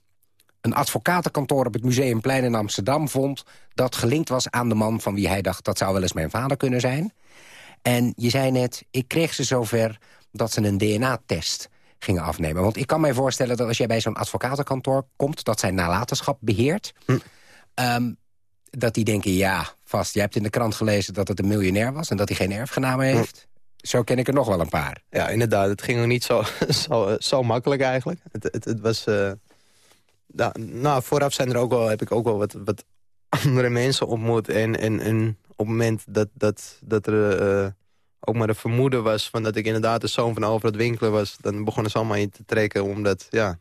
een advocatenkantoor op het Museumplein in Amsterdam vond... dat gelinkt was aan de man van wie hij dacht... dat zou wel eens mijn vader kunnen zijn. En je zei net, ik kreeg ze zover dat ze een DNA-test gingen afnemen. Want ik kan mij voorstellen dat als jij bij zo'n advocatenkantoor komt... dat zijn nalatenschap beheert... ehm, dat die denken, ja, vast, jij hebt in de krant gelezen... dat het een miljonair was en dat hij geen erfgenamen heeft. Zo ken ik er nog wel een paar. Ja, inderdaad. Het ging ook niet zo, [laughs] zo, zo makkelijk eigenlijk. Het, het, het was... eh, nou, vooraf zijn er ook wel, heb ik ook wel wat, wat andere mensen ontmoet. En, en, en op het moment dat, dat, dat er eh, ook maar een vermoeden was... Van dat ik inderdaad de zoon van Alfred Winkler was... dan begonnen ze allemaal in te trekken. Omdat, ja,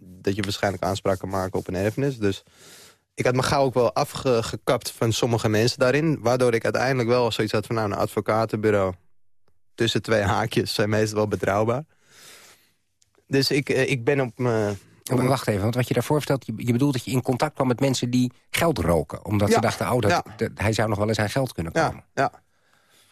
dat je waarschijnlijk aanspraak kan maken op een erfenis. Dus ik had me gauw ook wel afgekapt van sommige mensen daarin. Waardoor ik uiteindelijk wel zoiets had van... nou, een advocatenbureau tussen twee haakjes zijn meestal wel betrouwbaar. Dus ik, eh, ik ben op mijn... Oh, maar wacht even, want wat je daarvoor vertelt... Je, je bedoelt dat je in contact kwam met mensen die geld roken. Omdat ze dachten, oh, dat, ja. dat- hij zou nog wel eens aan geld kunnen komen. Ja, ja.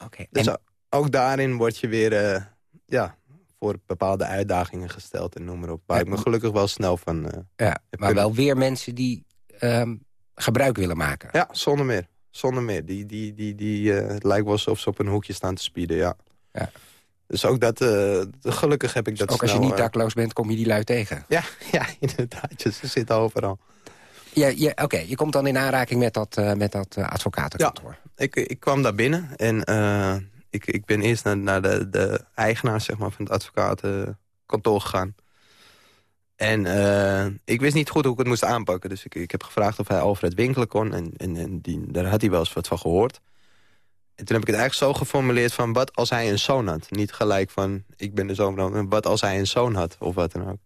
Oké. Dus en- ook daarin word je weer eh, ja, voor bepaalde uitdagingen gesteld en noem maar op. Waar ik me gelukkig wel snel van... eh, ja, maar wel weer mensen die ehm, gebruik willen maken. ja, zonder meer. Zonder meer. Die, die, die, die, eh, het lijkt wel alsof ze op een hoekje staan te spieden, ja. Ja. Dus ook dat, eh, gelukkig heb ik dat Ook als je niet eh, dakloos bent, kom je die lui tegen. Ja, [laughs] ja, inderdaad. Ze zitten overal. Ja, ja, Oké, je komt dan in aanraking met dat, eh, met dat advocatenkantoor. Ik, ik kwam daar binnen en ik, ik ben eerst naar, naar de, de eigenaar zeg maar, van het advocatenkantoor gegaan. En ik wist niet goed hoe ik het moest aanpakken. Dus ik, ik heb gevraagd of hij Alfred winkelen kon. En, en, en die, daar had hij wel eens wat van gehoord. En toen heb ik het eigenlijk zo geformuleerd van... wat als hij een zoon had? Niet gelijk van, ik ben de zoon van... wat als hij een zoon had, of wat dan ook.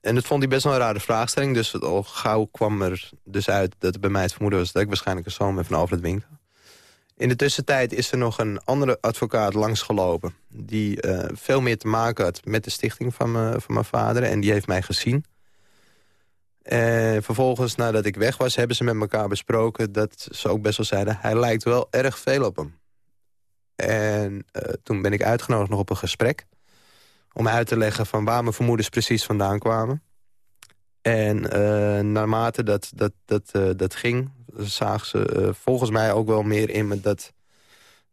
En dat vond hij best wel een rare vraagstelling. Dus al gauw kwam er dus uit dat het bij mij het vermoeden was... dat ik waarschijnlijk een zoon ben van Alfred Winkler. In de tussentijd is er nog een andere advocaat langsgelopen... die eh, veel meer te maken had met de stichting van, van mijn vader. En die heeft mij gezien. En vervolgens, nadat ik weg was, hebben ze met elkaar besproken... dat ze ook best wel zeiden, hij lijkt wel erg veel op hem. En eh, toen ben ik uitgenodigd nog op een gesprek... om uit te leggen van waar mijn vermoedens precies vandaan kwamen. En eh, naarmate dat, dat, dat, eh, dat ging, zagen ze eh, volgens mij ook wel meer in me... dat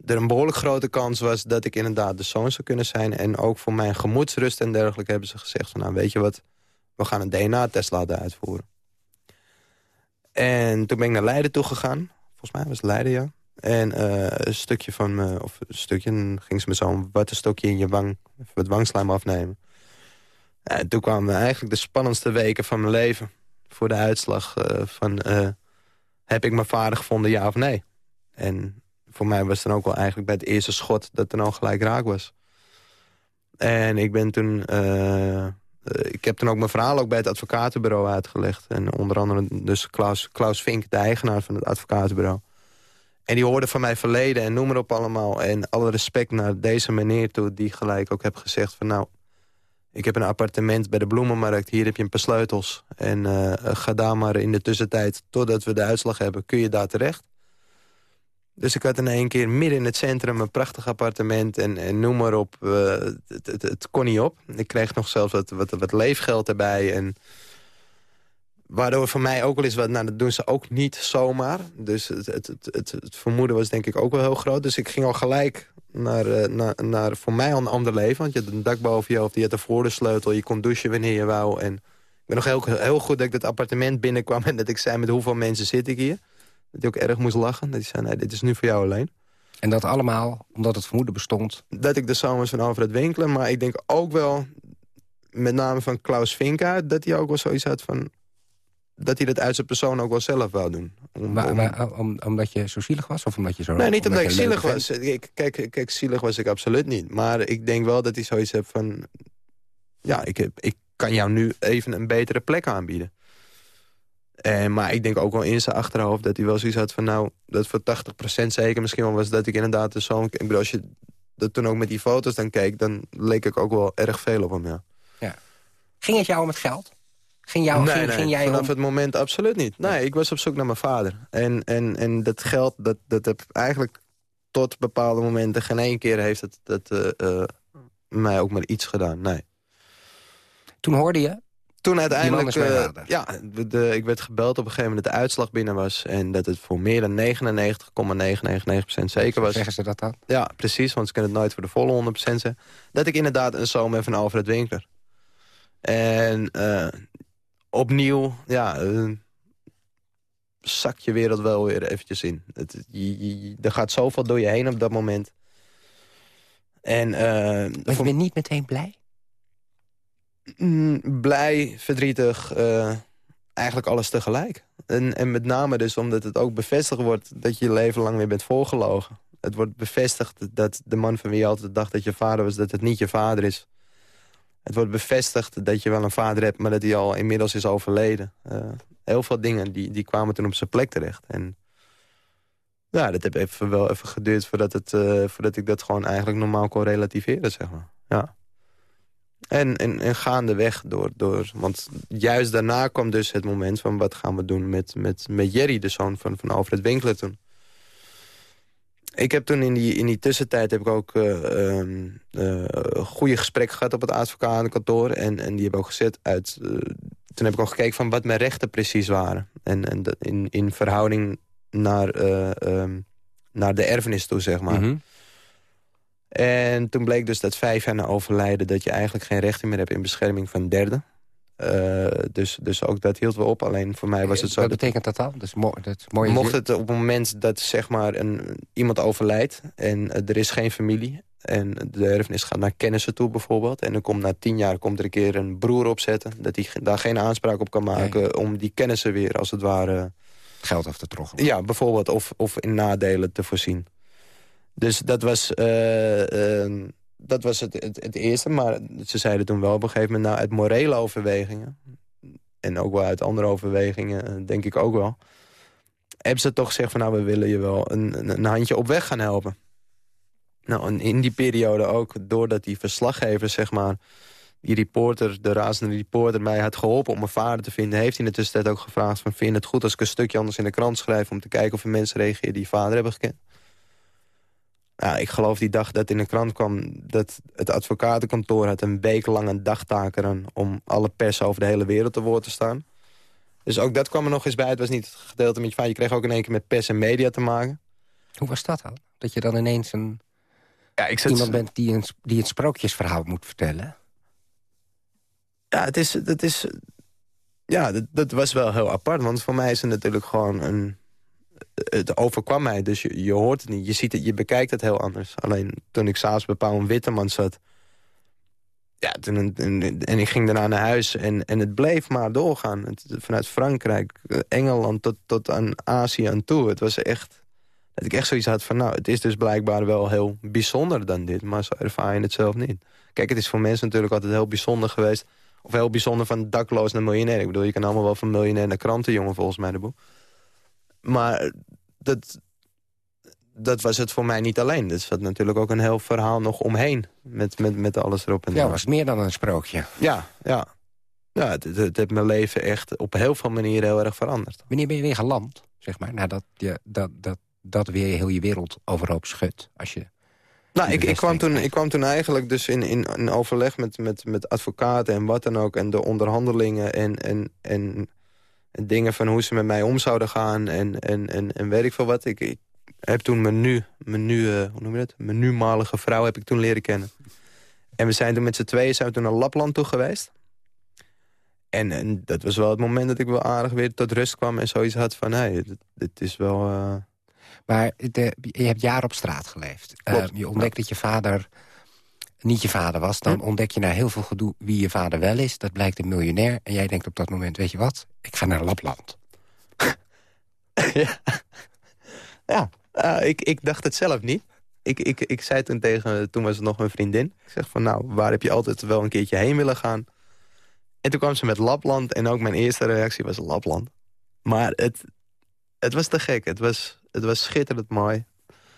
er een behoorlijk grote kans was dat ik inderdaad de zoon zou kunnen zijn. En ook voor mijn gemoedsrust en dergelijke hebben ze gezegd... van nou weet je wat, we gaan een DNA-test laten uitvoeren. En toen ben ik naar Leiden toe gegaan. Volgens mij was het Leiden, ja. En eh, een stukje van me, of een stukje, ging ze met zo'n wattenstokje in je wang, even het wangslijm afnemen. En toen kwamen eigenlijk de spannendste weken van mijn leven. Voor de uitslag eh, van, eh, heb ik mijn vader gevonden, ja of nee? En voor mij was het dan ook wel eigenlijk bij het eerste schot dat er al gelijk raak was. En ik ben toen... ik heb toen ook mijn verhaal ook bij het advocatenbureau uitgelegd. En onder andere dus Klaus, Klaus Vink, de eigenaar van het advocatenbureau. En die hoorde van mijn verleden en noem maar op allemaal. En alle respect naar deze meneer toe, die gelijk ook heb gezegd van... nou, ik heb een appartement bij de bloemenmarkt, hier heb je een paar sleutels. En uh, ga daar maar in de tussentijd, totdat we de uitslag hebben, kun je daar terecht. Dus ik had in één keer midden in het centrum een prachtig appartement en, en noem maar op. Uh, het, het, het, kon niet op. Ik kreeg nog zelfs wat, wat, wat leefgeld erbij en... Waardoor voor mij ook wel eens wat, nou dat doen ze ook niet zomaar. Dus het, het, het, het, vermoeden was denk ik ook wel heel groot. Dus ik ging al gelijk naar, uh, naar, naar voor mij al een ander leven. Want je had een dak boven je hoofd, je had de voordeursleutel. Je kon douchen wanneer je wou. En ik ben nog heel goed dat ik dat appartement binnenkwam... en dat ik zei met hoeveel mensen zit ik hier. Dat hij ook erg moest lachen. Dat hij zei, nee, dit is nu voor jou alleen. En dat allemaal omdat het vermoeden bestond? Dat ik de zomers van over het winkelen. Maar ik denk ook wel, met name van Klaus Vinka... dat hij ook wel zoiets had van dat hij dat uit zijn persoon ook wel zelf wou doen. Om, maar, om, omdat je zo zielig was? Of omdat je zo nee, niet omdat, ik zielig was. Ik, kijk, kijk, zielig was ik absoluut niet. Maar ik denk wel dat hij zoiets heeft van... Ja, ik, heb, ik kan jou nu even een betere plek aanbieden. En, maar ik denk ook wel in zijn achterhoofd dat hij wel zoiets had van... nou, dat voor 80% zeker misschien wel was dat ik inderdaad de zoon... Ik bedoel, als je dat toen ook met die foto's dan keek... dan leek ik ook wel erg veel op hem, ja. ja. Ging het jou om het geld? Ging, jou, nee, ging, nee, ging jij vanaf het moment absoluut niet. Nee, ik was op zoek naar mijn vader. En, en, en dat geld, dat, dat heb eigenlijk tot bepaalde momenten... geen één keer heeft het dat, uh, mij ook maar iets gedaan, nee. Toen hoorde je? Toen uiteindelijk, uh, ja, de, ik werd gebeld op een gegeven moment dat de uitslag binnen was... en dat het voor meer dan 99,999% zeker was. Zeggen ze dat dan? Ja, precies, want ze kunnen het nooit voor de volle 100% zeggen. Dat ik inderdaad een zoon ben van Alfred Winkler. En opnieuw, ja, uh, zak je wereld wel weer eventjes in. Het, je, er gaat zoveel door je heen op dat moment. En, uh, maar je bent niet meteen blij? Mm, blij, verdrietig, uh, eigenlijk alles tegelijk. En, en met name dus omdat het ook bevestigd wordt dat je je leven lang weer bent voorgelogen. Het wordt bevestigd dat de man van wie je altijd dacht dat je vader was... dat het niet je vader is het wordt bevestigd dat je wel een vader hebt... maar dat hij al inmiddels is overleden. Uh, heel veel dingen die, die kwamen toen op zijn plek terecht. En ja, dat heb even wel even geduurd voordat, het, uh, voordat ik dat gewoon eigenlijk normaal kon relativeren, zeg maar. Ja. En, en, en gaandeweg door, door... Want juist daarna kwam dus het moment van... wat gaan we doen met, met, met Jerry, de zoon van, van Alfred Winkler toen. Ik heb toen in die, in die tussentijd heb ik ook uh, uh, goede gesprekken gehad op het advocatenkantoor. En, en die hebben ook gezet uit... Uh, toen heb ik ook gekeken van wat mijn rechten precies waren. En, en in, in verhouding naar, um, naar de erfenis toe, zeg maar. -hmm. En toen bleek dus dat vijf jaar na overlijden... dat je eigenlijk geen rechten meer hebt in bescherming van derden. Uh, dus, dus ook dat hield we op. Alleen voor mij was het zo... Wat betekent dat dan? Mo dat is mocht het op het moment dat zeg maar, een, iemand overlijdt... en uh, er is geen familie... en de erfenis gaat naar kennissen toe bijvoorbeeld... en dan komt na tien jaar komt er een keer een broer opzetten... dat hij daar geen aanspraak op kan maken... Nee. om die kennissen weer als het ware... Geld af te troggelen. Ja, bijvoorbeeld. Of, of in nadelen te voorzien. Dus dat was... Uh, dat was het, het, eerste. Maar ze zeiden toen wel op een gegeven moment... nou, uit morele overwegingen... en ook wel uit andere overwegingen, denk ik ook wel... hebben ze toch gezegd van... nou, we willen je wel een, een handje op weg gaan helpen. Nou, en in die periode ook, doordat die verslaggever, zeg maar... die reporter, de razende reporter, mij had geholpen om mijn vader te vinden... heeft hij in de tussentijd ook gevraagd van... vind je het goed als ik een stukje anders in de krant schrijf... om te kijken of er mensen reageren die vader hebben gekend? Ja, ik geloof die dag dat in de krant kwam... dat het advocatenkantoor had een week lang een dagtaak eraan... om alle pers over de hele wereld te woord te staan. Dus ook dat kwam er nog eens bij. Het was niet het gedeelte met je. Je kreeg ook in één keer met pers en media te maken. Hoe was dat dan? Dat je dan ineens een... Ja, ik zat... iemand bent die een, die een sprookjesverhaal moet vertellen? Ja, het is... Het is ja, dat, dat was wel heel apart. Want voor mij is het natuurlijk gewoon een... Het overkwam mij, dus je, hoort het niet. Je, ziet het, je bekijkt het heel anders. Alleen toen ik s'avonds bij Pauw en Witteman zat... Ja, en, ik ging daarna naar huis en, en het bleef maar doorgaan. Vanuit Frankrijk, Engeland tot, tot aan Azië aan toe. Het was echt... Dat ik echt zoiets had van, nou, het is dus blijkbaar wel heel bijzonder dan dit. Maar zo ervaar je het zelf niet. Kijk, het is voor mensen natuurlijk altijd heel bijzonder geweest of heel bijzonder van dakloos naar miljonair. Ik bedoel, je kan allemaal wel van miljonair naar krantenjongen volgens mij de boek. Maar dat, dat was het voor mij niet alleen. Er zat natuurlijk ook een heel verhaal nog omheen. Met, met, met alles erop en Ja, was meer dan een sprookje. Ja, ja. ja het, het, heeft mijn leven echt op heel veel manieren heel erg veranderd. Wanneer ben je weer geland, zeg maar? Nadat je, dat, dat, dat weer heel je wereld overhoop schudt. Als je nou, ik, ik, kwam toen, ik kwam toen eigenlijk dus in, in, in overleg met, met, met advocaten en wat dan ook... en de onderhandelingen en, en, en, en dingen van hoe ze met mij om zouden gaan... en, en, en, en weet ik veel wat. Ik, ik heb toen mijn nu, mijn nu uh, hoe noem je dat? Mijn nu-malige vrouw heb ik toen leren kennen. En we zijn toen met z'n tweeën zijn we toen naar Lapland toe geweest. En, en dat was wel het moment dat ik wel aardig weer tot rust kwam... en zoiets had van, hé, hey, dit, dit is wel... Uh, maar de, je hebt jaren op straat geleefd. Uh, je ontdekt dat je vader niet je vader was. Dan ontdek je na heel veel gedoe wie je vader wel is. Dat blijkt een miljonair. En jij denkt op dat moment, weet je wat? Ik ga naar Lapland. [laughs] ja, ja uh, ik, ik dacht het zelf niet. Ik, ik, ik zei toen tegen, toen was het nog mijn vriendin. Ik zeg van, nou, waar heb je altijd wel een keertje heen willen gaan? En toen kwam ze met Lapland. En ook mijn eerste reactie was Lapland. Maar het, het was te gek. Het was, het was schitterend mooi.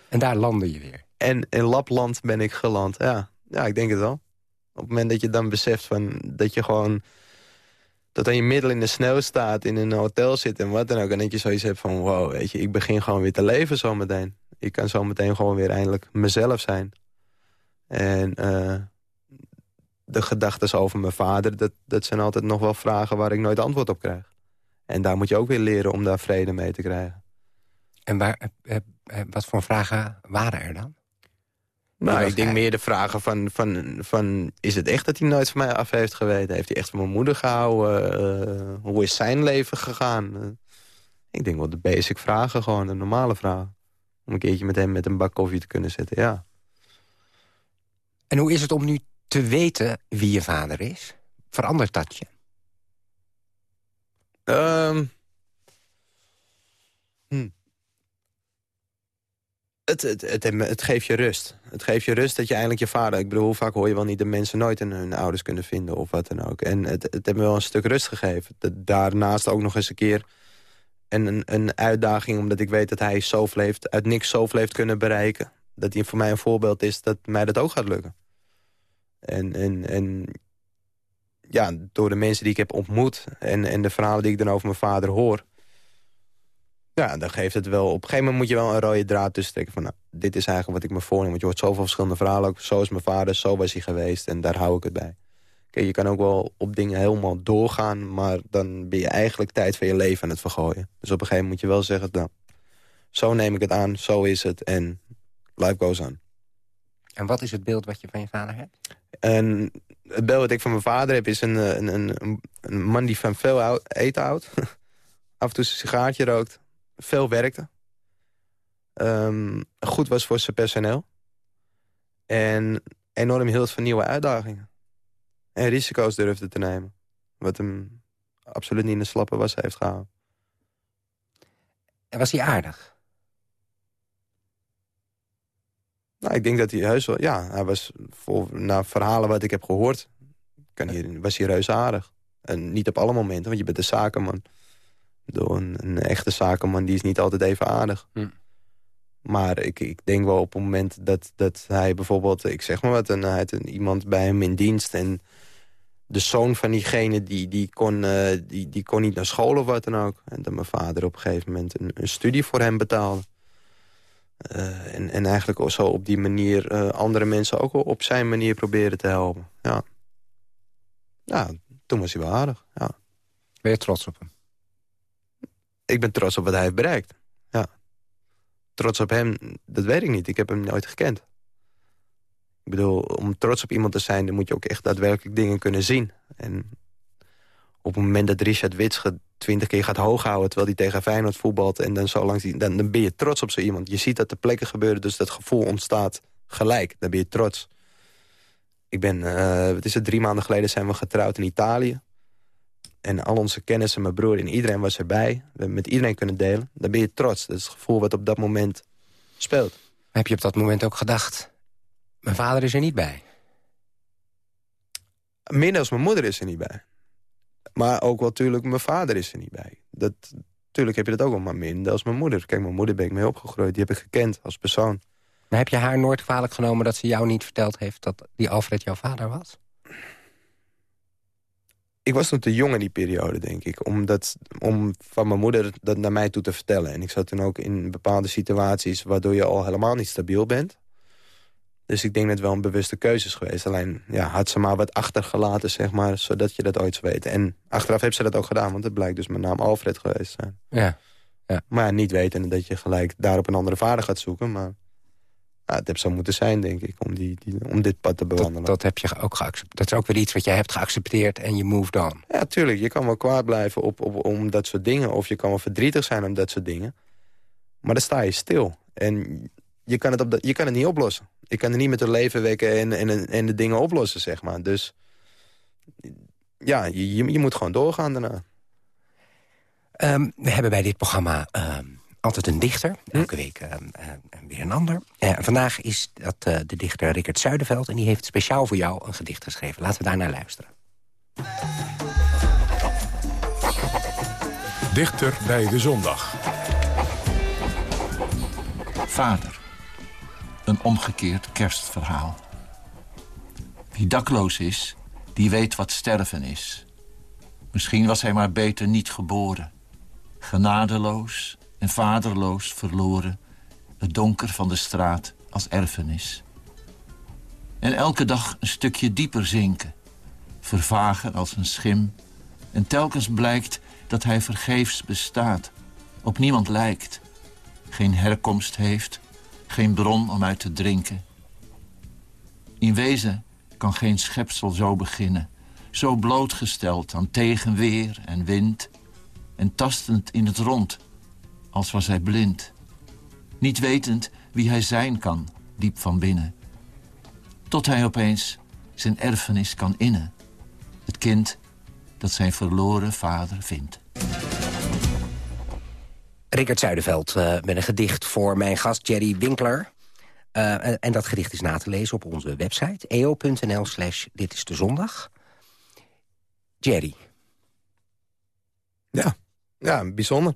En daar landde je weer? En in Lapland ben ik geland, ja. Ja, ik denk het wel. Op het moment dat je dan beseft van, dat je gewoon... dat dan je middel in de sneeuw staat, in een hotel zit en wat dan ook... en dat je zoiets hebt van, wow, weet je, ik begin gewoon weer te leven zometeen. Ik kan zometeen gewoon weer eindelijk mezelf zijn. En uh, de gedachten over mijn vader... Dat, dat zijn altijd nog wel vragen waar ik nooit antwoord op krijg. En daar moet je ook weer leren om daar vrede mee te krijgen. En waar, eh, eh, eh, wat voor vragen waren er dan? Nou, ik denk meer de vragen van, van, van... is het echt dat hij nooit van mij af heeft geweten? Heeft hij echt van mijn moeder gehouden? hoe is zijn leven gegaan? ik denk wel de basic vragen, gewoon de normale vragen. Om een keertje met hem met een bak koffie te kunnen zitten, ja. En hoe is het om nu te weten wie je vader is? Verandert dat je? Um, Het, het, geeft je rust. Het geeft je rust dat je eigenlijk je vader... Ik bedoel, hoe vaak hoor je wel niet de mensen nooit hun, ouders kunnen vinden of wat dan ook. En het, het heeft me wel een stuk rust gegeven. daarnaast ook nog eens een keer een, een, een, uitdaging... omdat ik weet dat hij zoveel heeft, uit niks zoveel heeft kunnen bereiken. Dat hij voor mij een voorbeeld is dat mij dat ook gaat lukken. En, en, en ja, door de mensen die ik heb ontmoet... en, en de verhalen die ik dan over mijn vader hoor ja, dan geeft het wel... Op een gegeven moment moet je wel een rode draad tussen trekken van... Nou, dit is eigenlijk wat ik me voorneem. Want je hoort zoveel verschillende verhalen. Ook, zo is mijn vader, zo was hij geweest. En daar hou ik het bij. Kijk, je kan ook wel op dingen helemaal doorgaan... maar dan ben je eigenlijk tijd van je leven aan het vergooien. Dus op een gegeven moment moet je wel zeggen... Nou, zo neem ik het aan, zo is het en life goes on. En wat is het beeld wat je van je vader hebt? En het beeld wat ik van mijn vader heb is een, een, een, een man die van veel eten houdt. [laughs] Af en toe een sigaartje rookt veel werkte. Um, goed was voor zijn personeel. En enorm hield van nieuwe uitdagingen. En risico's durfde te nemen. Wat hem absoluut niet in de slappe was heeft gehouden. En was hij aardig? Nou, ik denk dat hij heus wel... Ja, hij was voor, naar verhalen wat ik heb gehoord... Kan hij, was hij reuze aardig. En niet op alle momenten, want je bent een zakenman. Door een, een, echte zakenman die is niet altijd even aardig. Hm. Maar ik, ik denk wel op het moment dat, dat hij bijvoorbeeld... Ik zeg maar wat, en hij had een, iemand bij hem in dienst... en de zoon van diegene die, die, kon, uh, die, die kon niet naar school of wat dan ook. En dat mijn vader op een gegeven moment een, een studie voor hem betaalde. Uh, en, en eigenlijk zo op die manier uh, andere mensen ook op zijn manier proberen te helpen. Ja. ja, toen was hij wel aardig. Ja. Ben je trots op hem? Ik ben trots op wat hij heeft bereikt. Ja. Trots op hem, dat weet ik niet. Ik heb hem nooit gekend. Ik bedoel, om trots op iemand te zijn... dan moet je ook echt daadwerkelijk dingen kunnen zien. En op het moment dat Richard Wits twintig keer gaat hoog houden... terwijl hij tegen Feyenoord voetbalt... en dan, zo langs die, dan, dan ben je trots op zo iemand. Je ziet dat de plekken gebeuren, dus dat gevoel ontstaat gelijk. Dan ben je trots. Ik ben, uh, wat is het, drie maanden geleden zijn we getrouwd in Italië. En al onze kennissen, mijn broer en iedereen was erbij. We hebben met iedereen kunnen delen. Dan ben je trots. Dat is het gevoel wat op dat moment speelt. Heb je op dat moment ook gedacht... mijn vader is er niet bij? Minder als mijn moeder is er niet bij. Maar ook wel natuurlijk, mijn vader is er niet bij. Dat, tuurlijk heb je dat ook wel, maar minder als mijn moeder. Kijk, mijn moeder ben ik mee opgegroeid. Die heb ik gekend als persoon. Maar heb je haar nooit kwalijk genomen dat ze jou niet verteld heeft... dat die Alfred jouw vader was? Ik was toen te jong in die periode, denk ik. Om, dat, om van mijn moeder dat naar mij toe te vertellen. En ik zat toen ook in bepaalde situaties... waardoor je al helemaal niet stabiel bent. Dus ik denk dat het wel een bewuste keuze is geweest. Alleen ja, had ze maar wat achtergelaten, zeg maar, zodat je dat ooit zou weten. En achteraf heeft ze dat ook gedaan, want het blijkt dus mijn naam Alfred geweest te zijn. Ja. ja. Maar niet weten dat je gelijk daarop een andere vader gaat zoeken. Maar ja, het heb zo moeten zijn, denk ik, om, die, die om dit pad te bewandelen. Dat, dat, heb je ook geaccepteerd. Dat is ook weer iets wat jij hebt geaccepteerd en je moved on. Ja, tuurlijk. Je kan wel kwaad blijven op, op, om dat soort dingen. Of je kan wel verdrietig zijn om dat soort dingen. Maar dan sta je stil. En je kan het, op de, je kan het niet oplossen. Je kan er niet met een leven wekken en, en, en de dingen oplossen, zeg maar. Dus ja, je, je moet gewoon doorgaan daarna. Um, we hebben bij dit programma um, altijd een dichter. Elke week um, weer een ander. Uh, vandaag is dat uh, de dichter Rickert Zuiderveld... en die heeft speciaal voor jou een gedicht geschreven. Laten we daar naar luisteren. Dichter bij de zondag. Vader een omgekeerd kerstverhaal. Wie dakloos is, die weet wat sterven is. Misschien was hij maar beter niet geboren. Genadeloos en vaderloos verloren... het donker van de straat als erfenis. En elke dag een stukje dieper zinken. Vervagen als een schim. En telkens blijkt dat hij vergeefs bestaat. Op niemand lijkt. Geen herkomst heeft geen bron om uit te drinken. In wezen kan geen schepsel zo beginnen, zo blootgesteld aan tegenweer en wind... en tastend in het rond, als was hij blind. Niet wetend wie hij zijn kan, diep van binnen. Tot hij opeens zijn erfenis kan innen. Het kind dat zijn verloren vader vindt. Rickert Zuiderveld uh, met een gedicht voor mijn gast Jerry Winkler. Uh, en dat gedicht is na te lezen op onze website eo.nl slash dit is de zondag. Jerry. Ja, ja bijzonder.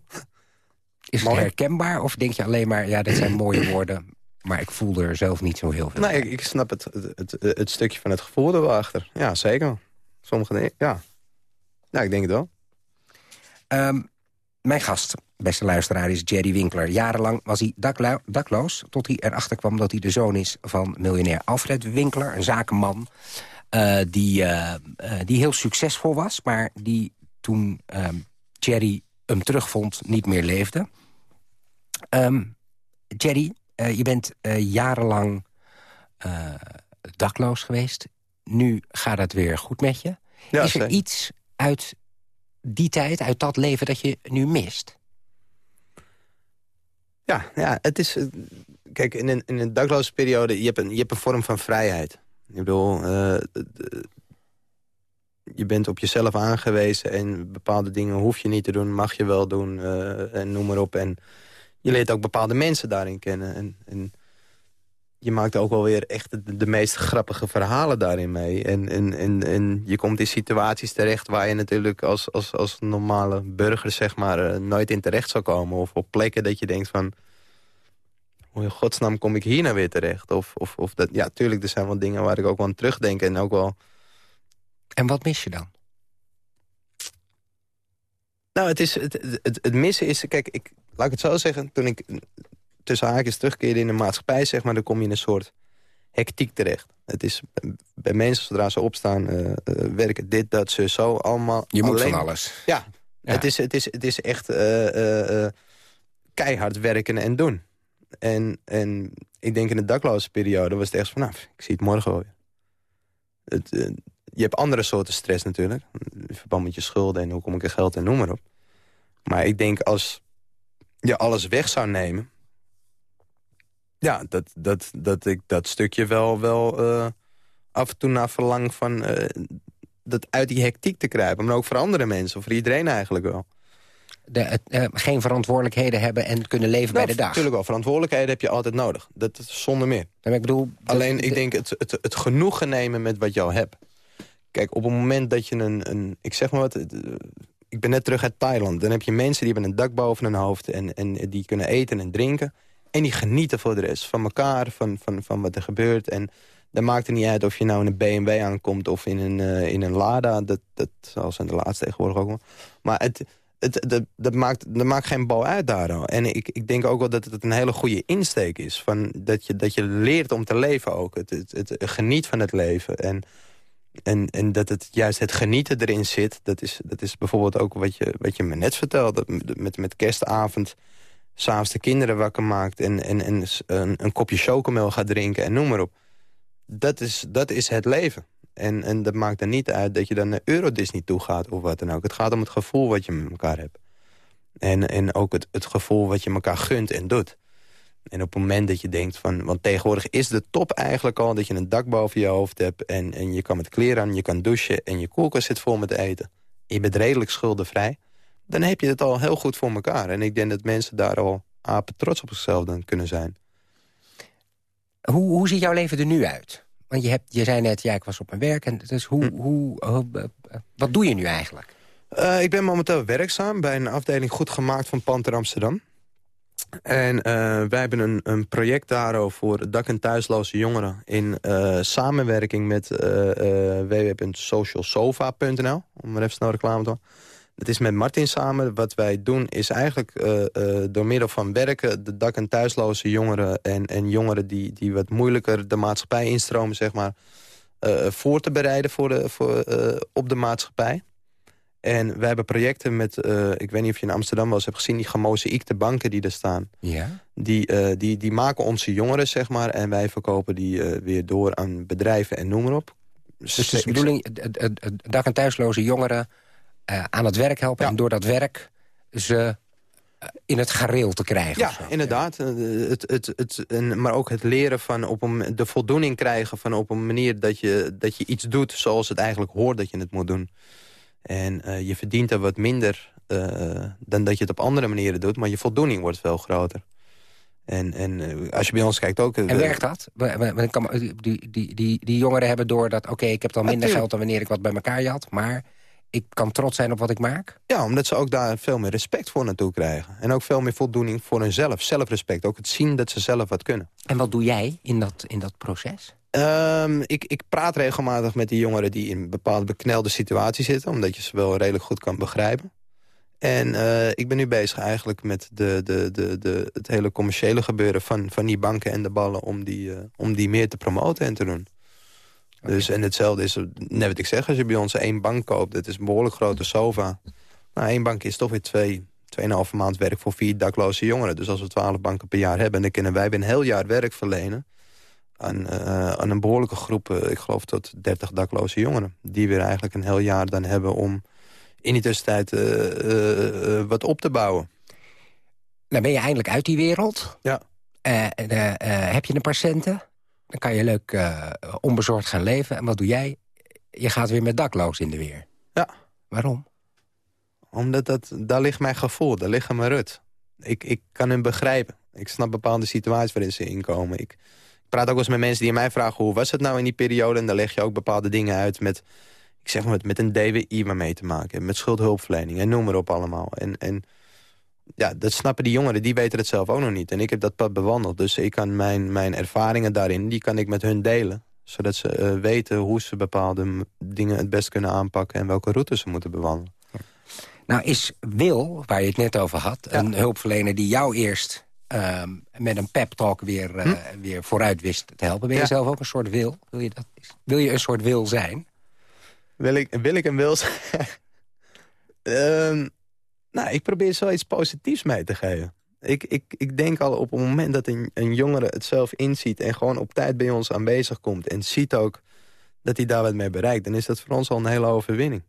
Is het herkenbaar of denk je alleen maar... ja, dit zijn [clears throat] mooie woorden, maar ik voel er zelf niet zo heel veel Nee, ik, ik snap het, het, het, het, stukje van het gevoel er wel achter. Ja, zeker. Sommige dingen, ja. Ja, ik denk het wel. Um, mijn gast, beste luisteraar, is Jerry Winkler. Jarenlang was hij dakloos, tot hij erachter kwam dat hij de zoon is van miljonair Alfred Winkler. Een zakenman uh, die, uh, uh, die heel succesvol was, maar die toen Jerry hem terugvond niet meer leefde. Um, Jerry, je bent jarenlang dakloos geweest. Nu gaat het weer goed met je. Ja, is er iets uit die tijd, uit dat leven dat je nu mist? Ja, ja het is... eh, Kijk, in een, in een dakloze periode, je hebt een, je hebt een vorm van vrijheid. Ik bedoel, eh, je bent op jezelf aangewezen... en bepaalde dingen hoef je niet te doen, mag je wel doen, eh, en noem maar op. En je leert ook bepaalde mensen daarin kennen. En, en je maakt ook wel weer echt de, meest grappige verhalen daarin mee. En, en, en, en je komt in situaties terecht waar je natuurlijk als, als, als normale burger zeg maar, eh, nooit in terecht zou komen. Of op plekken dat je denkt van... Hoe in godsnaam kom ik hier nou weer terecht? Of, of, of dat, ja, tuurlijk, er zijn wel dingen waar ik ook wel aan terugdenk. En ook wel... En wat mis je dan? Nou, het, is, het, het, het missen is... Kijk, ik, laat ik het zo zeggen. Toen ik tussen haakjes terugkeerde in de maatschappij, zeg maar... dan kom je in een soort hectiek terecht. Het is bij mensen, zodra ze opstaan, eh, eh, werken dit, dat, ze zo, allemaal... Je moet van alles. Ja, Ja. Het, is, het, is, het is echt eh, keihard werken en doen. En, en ik denk in de dakloze periode was het echt van... Nou, ik zie het morgen wel weer. Het, je hebt andere soorten stress natuurlijk. In verband met je schulden en hoe kom ik er geld en noem maar op. Maar ik denk als je alles weg zou nemen... Ja, dat, dat, dat ik dat stukje wel, wel eh, af en toe naar verlang van... eh, dat uit die hectiek te krijgen. Maar ook voor andere mensen, of voor iedereen eigenlijk wel. De, eh, geen verantwoordelijkheden hebben en kunnen leven bij de dag. Natuurlijk wel, verantwoordelijkheden heb je altijd nodig. Dat zonder meer. Ik bedoel, Alleen, de- ik denk het, het, het genoegen nemen met wat je al hebt. Kijk, op het moment dat je een... een ik zeg maar wat... het, eh, Ik ben net terug uit Thailand. Dan heb je mensen die hebben een dak boven hun hoofd... en, en die kunnen eten en drinken. En die genieten voor de rest. Van elkaar, van, van, van wat er gebeurt. En dan maakt het niet uit of je nou in een BMW aankomt... of in een, eh, in een Lada. Dat, dat zal zijn de laatste tegenwoordig ook wel. Maar het, het, dat, dat, maakt, dat maakt geen bal uit daar. En ik, ik denk ook wel dat het een hele goede insteek is. Van dat, je, dat je leert om te leven ook. Het, het, het geniet van het leven. En, en, en dat het juist het genieten erin zit. Dat is, dat is bijvoorbeeld ook wat je, wat je me net vertelde. Met, met kerstavond s'avonds de kinderen wakker maakt... en, en, en een, een kopje chocomel gaat drinken en noem maar op. Dat is, dat is het leven. En, en dat maakt er niet uit dat je dan naar Euro Disney toe gaat of wat dan ook. Het gaat om het gevoel wat je met elkaar hebt. En, en ook het, het gevoel wat je elkaar gunt en doet. En op het moment dat je denkt van... Want tegenwoordig is de top eigenlijk al dat je een dak boven je hoofd hebt... en, en je kan met kleren aan, je kan douchen en je koelkast zit vol met eten. Je bent redelijk schuldenvrij. Dan heb je het al heel goed voor elkaar. En ik denk dat mensen daar al apen trots op zichzelf dan kunnen zijn. Hoe, hoe ziet jouw leven er nu uit? Want je, hebt, je zei net, ja, ik was op mijn werk. En dus hoe, Hm. hoe, hoe- wat doe je nu eigenlijk? Eh, ik ben momenteel werkzaam bij een afdeling Goed Gemaakt van Panter Amsterdam. En eh, wij hebben een, een project daarover voor dak- en thuisloze jongeren... in eh, samenwerking met eh www.socialsofa.nl, om maar even snel reclame te maken. Dat is met Martin samen. Wat wij doen is eigenlijk door middel van werken... de dak- en thuisloze jongeren en, en jongeren die, die wat moeilijker de maatschappij instromen... zeg maar, voor te bereiden voor de, voor, op de maatschappij. En wij hebben projecten met, eh, ik weet niet of je in Amsterdam wel eens hebt gezien... die gemozaïekte banken die er staan. Ja. Die, eh, die, die maken onze jongeren, zeg maar. En wij verkopen die eh, weer door aan bedrijven en noem maar op. Dus het is de bedoeling, dak- en thuisloze jongeren aan het werk helpen... Ja. en door dat werk ze in het gareel te krijgen. Ja, inderdaad. Het, het, het, en, maar ook het leren van op een, de voldoening krijgen van op een manier dat je, dat je iets doet zoals het eigenlijk hoort dat je het moet doen. En eh, je verdient er wat minder eh, dan dat je het op andere manieren doet, maar je voldoening wordt veel groter. En, en eh, als je bij ons kijkt ook... En werkt dat? Die, die, die, die jongeren hebben door dat... oké, ik heb dan minder Natuurlijk. geld dan wanneer ik wat bij elkaar jat... maar ik kan trots zijn op wat ik maak. Ja, omdat ze ook daar veel meer respect voor naartoe krijgen. En ook veel meer voldoening voor hunzelf. Zelfrespect. Ook het zien dat ze zelf wat kunnen. En wat doe jij in dat, in dat proces? Ehm, ik, ik praat regelmatig met die jongeren die in een bepaalde beknelde situatie zitten. Omdat je ze wel redelijk goed kan begrijpen. En eh, ik ben nu bezig eigenlijk met de, de, de, de, het hele commerciële gebeuren van, van die banken en de ballen... om die, eh, om die meer te promoten en te doen. Dus, en hetzelfde is, net wat ik zeg, als je bij ons één bank koopt... dat is een behoorlijk grote sofa. Nou, één bank is toch weer twee, tweeënhalve maand werk voor vier dakloze jongeren. Dus als we twaalf banken per jaar hebben... dan kunnen wij weer een heel jaar werk verlenen... aan, eh, aan een behoorlijke groep, eh, ik geloof tot 30 dakloze jongeren. Die weer eigenlijk een heel jaar dan hebben om in die tussentijd eh, wat op te bouwen. Nou ben je eindelijk uit die wereld. Ja. En, heb je een paar centen? Dan kan je leuk onbezorgd gaan leven. En wat doe jij? Je gaat weer met dakloos in de weer. Ja. Waarom? Omdat dat, daar ligt mijn gevoel, daar ligt mijn rut. Ik, ik kan hen begrijpen. Ik snap bepaalde situaties waarin ze inkomen. Ik praat ook wel eens met mensen die mij vragen... hoe was het nou in die periode? En dan leg je ook bepaalde dingen uit met... ik zeg maar, met, met een DWI waarmee te maken. Met schuldhulpverlening en noem maar op allemaal. En, en ja, dat snappen die jongeren, die weten het zelf ook nog niet. En ik heb dat pad bewandeld. Dus ik kan mijn, mijn ervaringen daarin, die kan ik met hun delen. Zodat ze eh, weten hoe ze bepaalde dingen het best kunnen aanpakken... en welke routes ze moeten bewandelen. Nou is Wil, waar je het net over had... een hulpverlener die jou eerst ehm, met een pep talk weer, eh, weer vooruit wist te helpen. Ben je Ja. zelf ook een soort Wil? Wil je, dat, wil je een soort Wil zijn? Wil ik, wil ik en wil ze- [laughs] Ehm, nou, ik probeer zoiets positiefs mee te geven. Ik, ik, ik denk al op het moment dat een, een jongere het zelf inziet... en gewoon op tijd bij ons aanwezig komt... en ziet ook dat hij daar wat mee bereikt... dan is dat voor ons al een hele overwinning.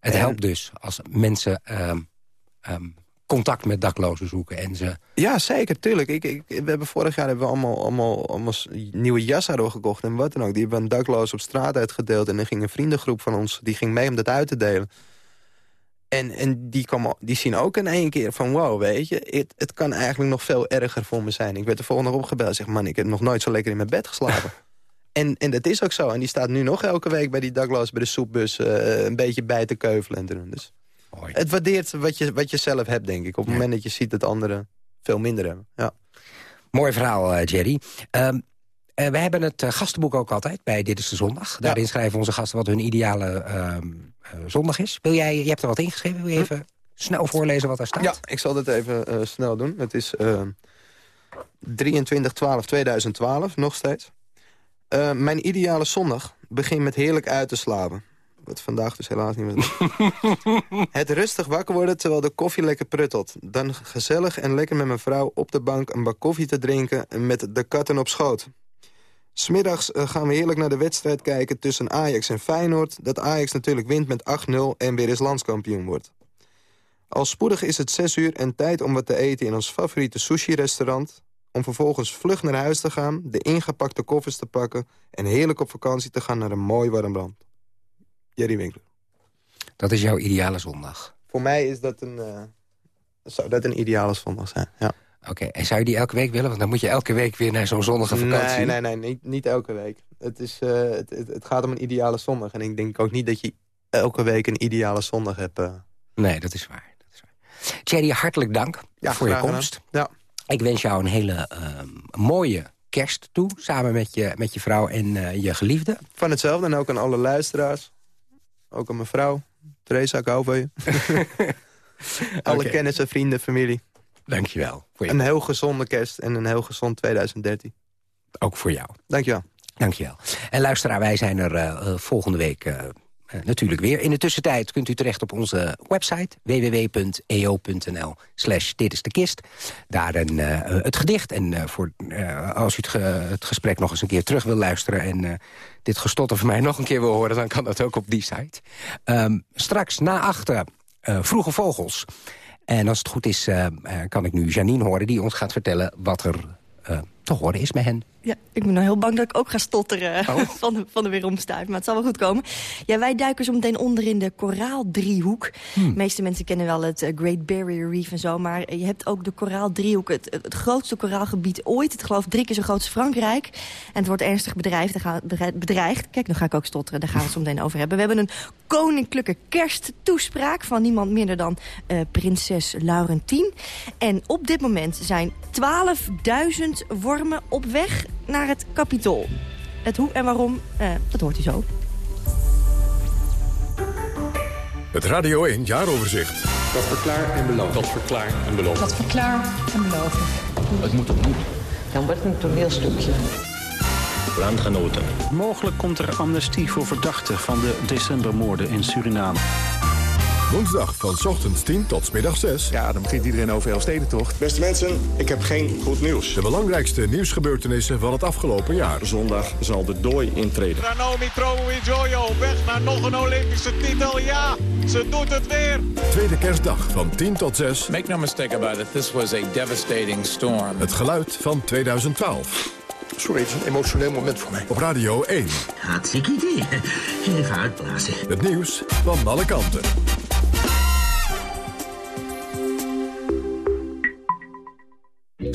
Het En- helpt dus als mensen ehm, contact met daklozen zoeken en ze... Ja, zeker, tuurlijk. Ik, ik, we hebben vorig jaar hebben we allemaal, allemaal, allemaal nieuwe jassen doorgekocht en wat dan ook. Die hebben we dakloos op straat uitgedeeld. En dan ging een vriendengroep van ons, die ging mee om dat uit te delen. En, en die, kwam, die zien ook in één keer van, wow, weet je... Het, het kan eigenlijk nog veel erger voor me zijn. Ik werd de volgende opgebeld en zeg, man, ik heb nog nooit zo lekker in mijn bed geslapen. [laughs] en, en dat is ook zo. En die staat nu nog elke week bij die dakloos bij de soepbus... eh, een beetje bij te keuvelen en te doen. Dus Het waardeert wat je, wat je zelf hebt, denk ik. Op het moment dat je ziet dat anderen veel minder hebben. Ja. Mooi verhaal, eh, Jerry. Eh, we hebben het eh, gastenboek ook altijd bij Dit is de Zondag. Daarin schrijven onze gasten wat hun ideale ehm, eh, zondag is. Wil jij, je hebt er wat ingeschreven, wil je even snel voorlezen wat daar staat? ja, ik zal dit even snel doen. Het is eh 23 12 2012, nog steeds. Mijn ideale zondag begint met heerlijk uit te slapen. Wat vandaag dus helaas niet meer. [laughs] Het rustig wakker worden terwijl de koffie lekker pruttelt. Dan gezellig en lekker met mijn vrouw op de bank een bak koffie te drinken... met de katten op schoot. Smiddags eh, gaan we heerlijk naar de wedstrijd kijken tussen Ajax en Feyenoord... dat Ajax natuurlijk wint met 8-0 en weer eens landskampioen wordt. Al spoedig is het 6 uur en tijd om wat te eten in ons favoriete sushi-restaurant... om vervolgens vlug naar huis te gaan, de ingepakte koffers te pakken... en heerlijk op vakantie te gaan naar een mooi warm land. Jerry Winkler. Dat is jouw ideale zondag. Voor mij is dat een, eh, zou dat een ideale zondag zijn, ja. Oké, en zou je die elke week willen? Want dan moet je elke week weer naar zo'n zonnige vakantie. Nee, nee, nee, niet, niet elke week. Het, is, eh, het, het, het gaat om een ideale zondag. En ik denk ook niet dat je elke week een ideale zondag hebt. eh. Nee, dat is waar. Dat is waar. Thierry, hartelijk dank Ja, voor je graag gedaan. komst. Ja. Ik wens jou een hele ehm, mooie kerst toe. Samen met je, met je vrouw en eh, je geliefde. Van hetzelfde en ook aan alle luisteraars. Ook aan mijn vrouw. Theresa, ik hou van je. [laughs] alle kennissen, vrienden, familie. Dankjewel. Voor je, Een heel gezonde kerst en een heel gezond 2013. ook voor jou. Dankjewel. Dankjewel. En luisteraar, wij zijn er eh, eh, volgende week eh, eh, natuurlijk weer. In de tussentijd kunt u terecht op onze website www.eo.nl slash dit is de kist. Daar een, eh, het gedicht. En eh, voor, als u het, het gesprek nog eens een keer terug wil luisteren... en dit gestotter van mij nog een keer wil horen... dan kan dat ook op die site. Ehm, straks na achter Vroege Vogels. En als het goed is, kan ik nu Janine horen... die ons gaat vertellen wat er te horen is met hen. Ja, ik ben nou heel bang dat ik ook ga stotteren Oh. [laughs] van, de, van de. Maar het zal wel goed komen. Ja, wij duiken zo meteen onder in de koraaldriehoek. Hmm. De meeste mensen kennen wel het eh, Great Barrier Reef en zo. Maar je hebt ook de koraaldriehoek. Het, het, het grootste koraalgebied ooit. Het geloof drie keer zo groot als Frankrijk. En het wordt ernstig bedreigd. Gaan, bedreigd. Kijk, nu ga ik ook stotteren. Daar gaan we het zo meteen over hebben. We hebben een koninklijke kersttoespraak van niemand minder dan eh, prinses Laurentien. En op dit moment zijn 12.000 op weg naar het kapitool. Het hoe en waarom, eh, dat hoort u zo. Het Radio 1 Jaaroverzicht. Dat verklaar en beloof. Dat verklaar en beloof. Dat verklaar en beloof. Het moet opnieuw. Dan wordt het een toneelstukje. Landgenoten. Mogelijk komt er amnestie voor verdachten van de decembermoorden in Suriname. Woensdag van ochtends 10 tot middag 6. Ja, dan begint iedereen over Elfstedentocht. Beste mensen, ik heb geen goed nieuws. De belangrijkste nieuwsgebeurtenissen van het afgelopen jaar. Zondag zal de dooi intreden. Ranomi op weg naar nog een Olympische titel. Ja, ze doet het weer. Tweede kerstdag van 10 tot 6. Make no mistake about it, this was a devastating storm. Het geluid van 2012. Sorry, het is een emotioneel moment voor mij. Op Radio 1. Hartstikke idee. Even uitblazen. Het nieuws van alle kanten.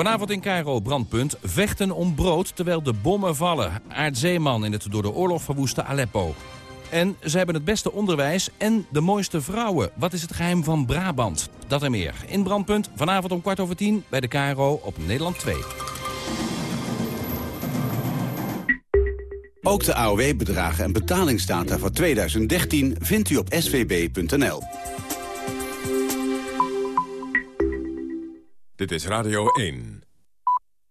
Vanavond in Cairo brandpunt. Vechten om brood terwijl de bommen vallen. Aardzeeman in het door de oorlog verwoeste Aleppo. En ze hebben het beste onderwijs en de mooiste vrouwen. Wat is het geheim van Brabant? Dat en meer. In brandpunt vanavond om kwart over tien bij de Cairo op Nederland 2. Ook de AOW-bedragen en betalingsdata voor 2013 vindt u op svb.nl. Dit is Radio 1.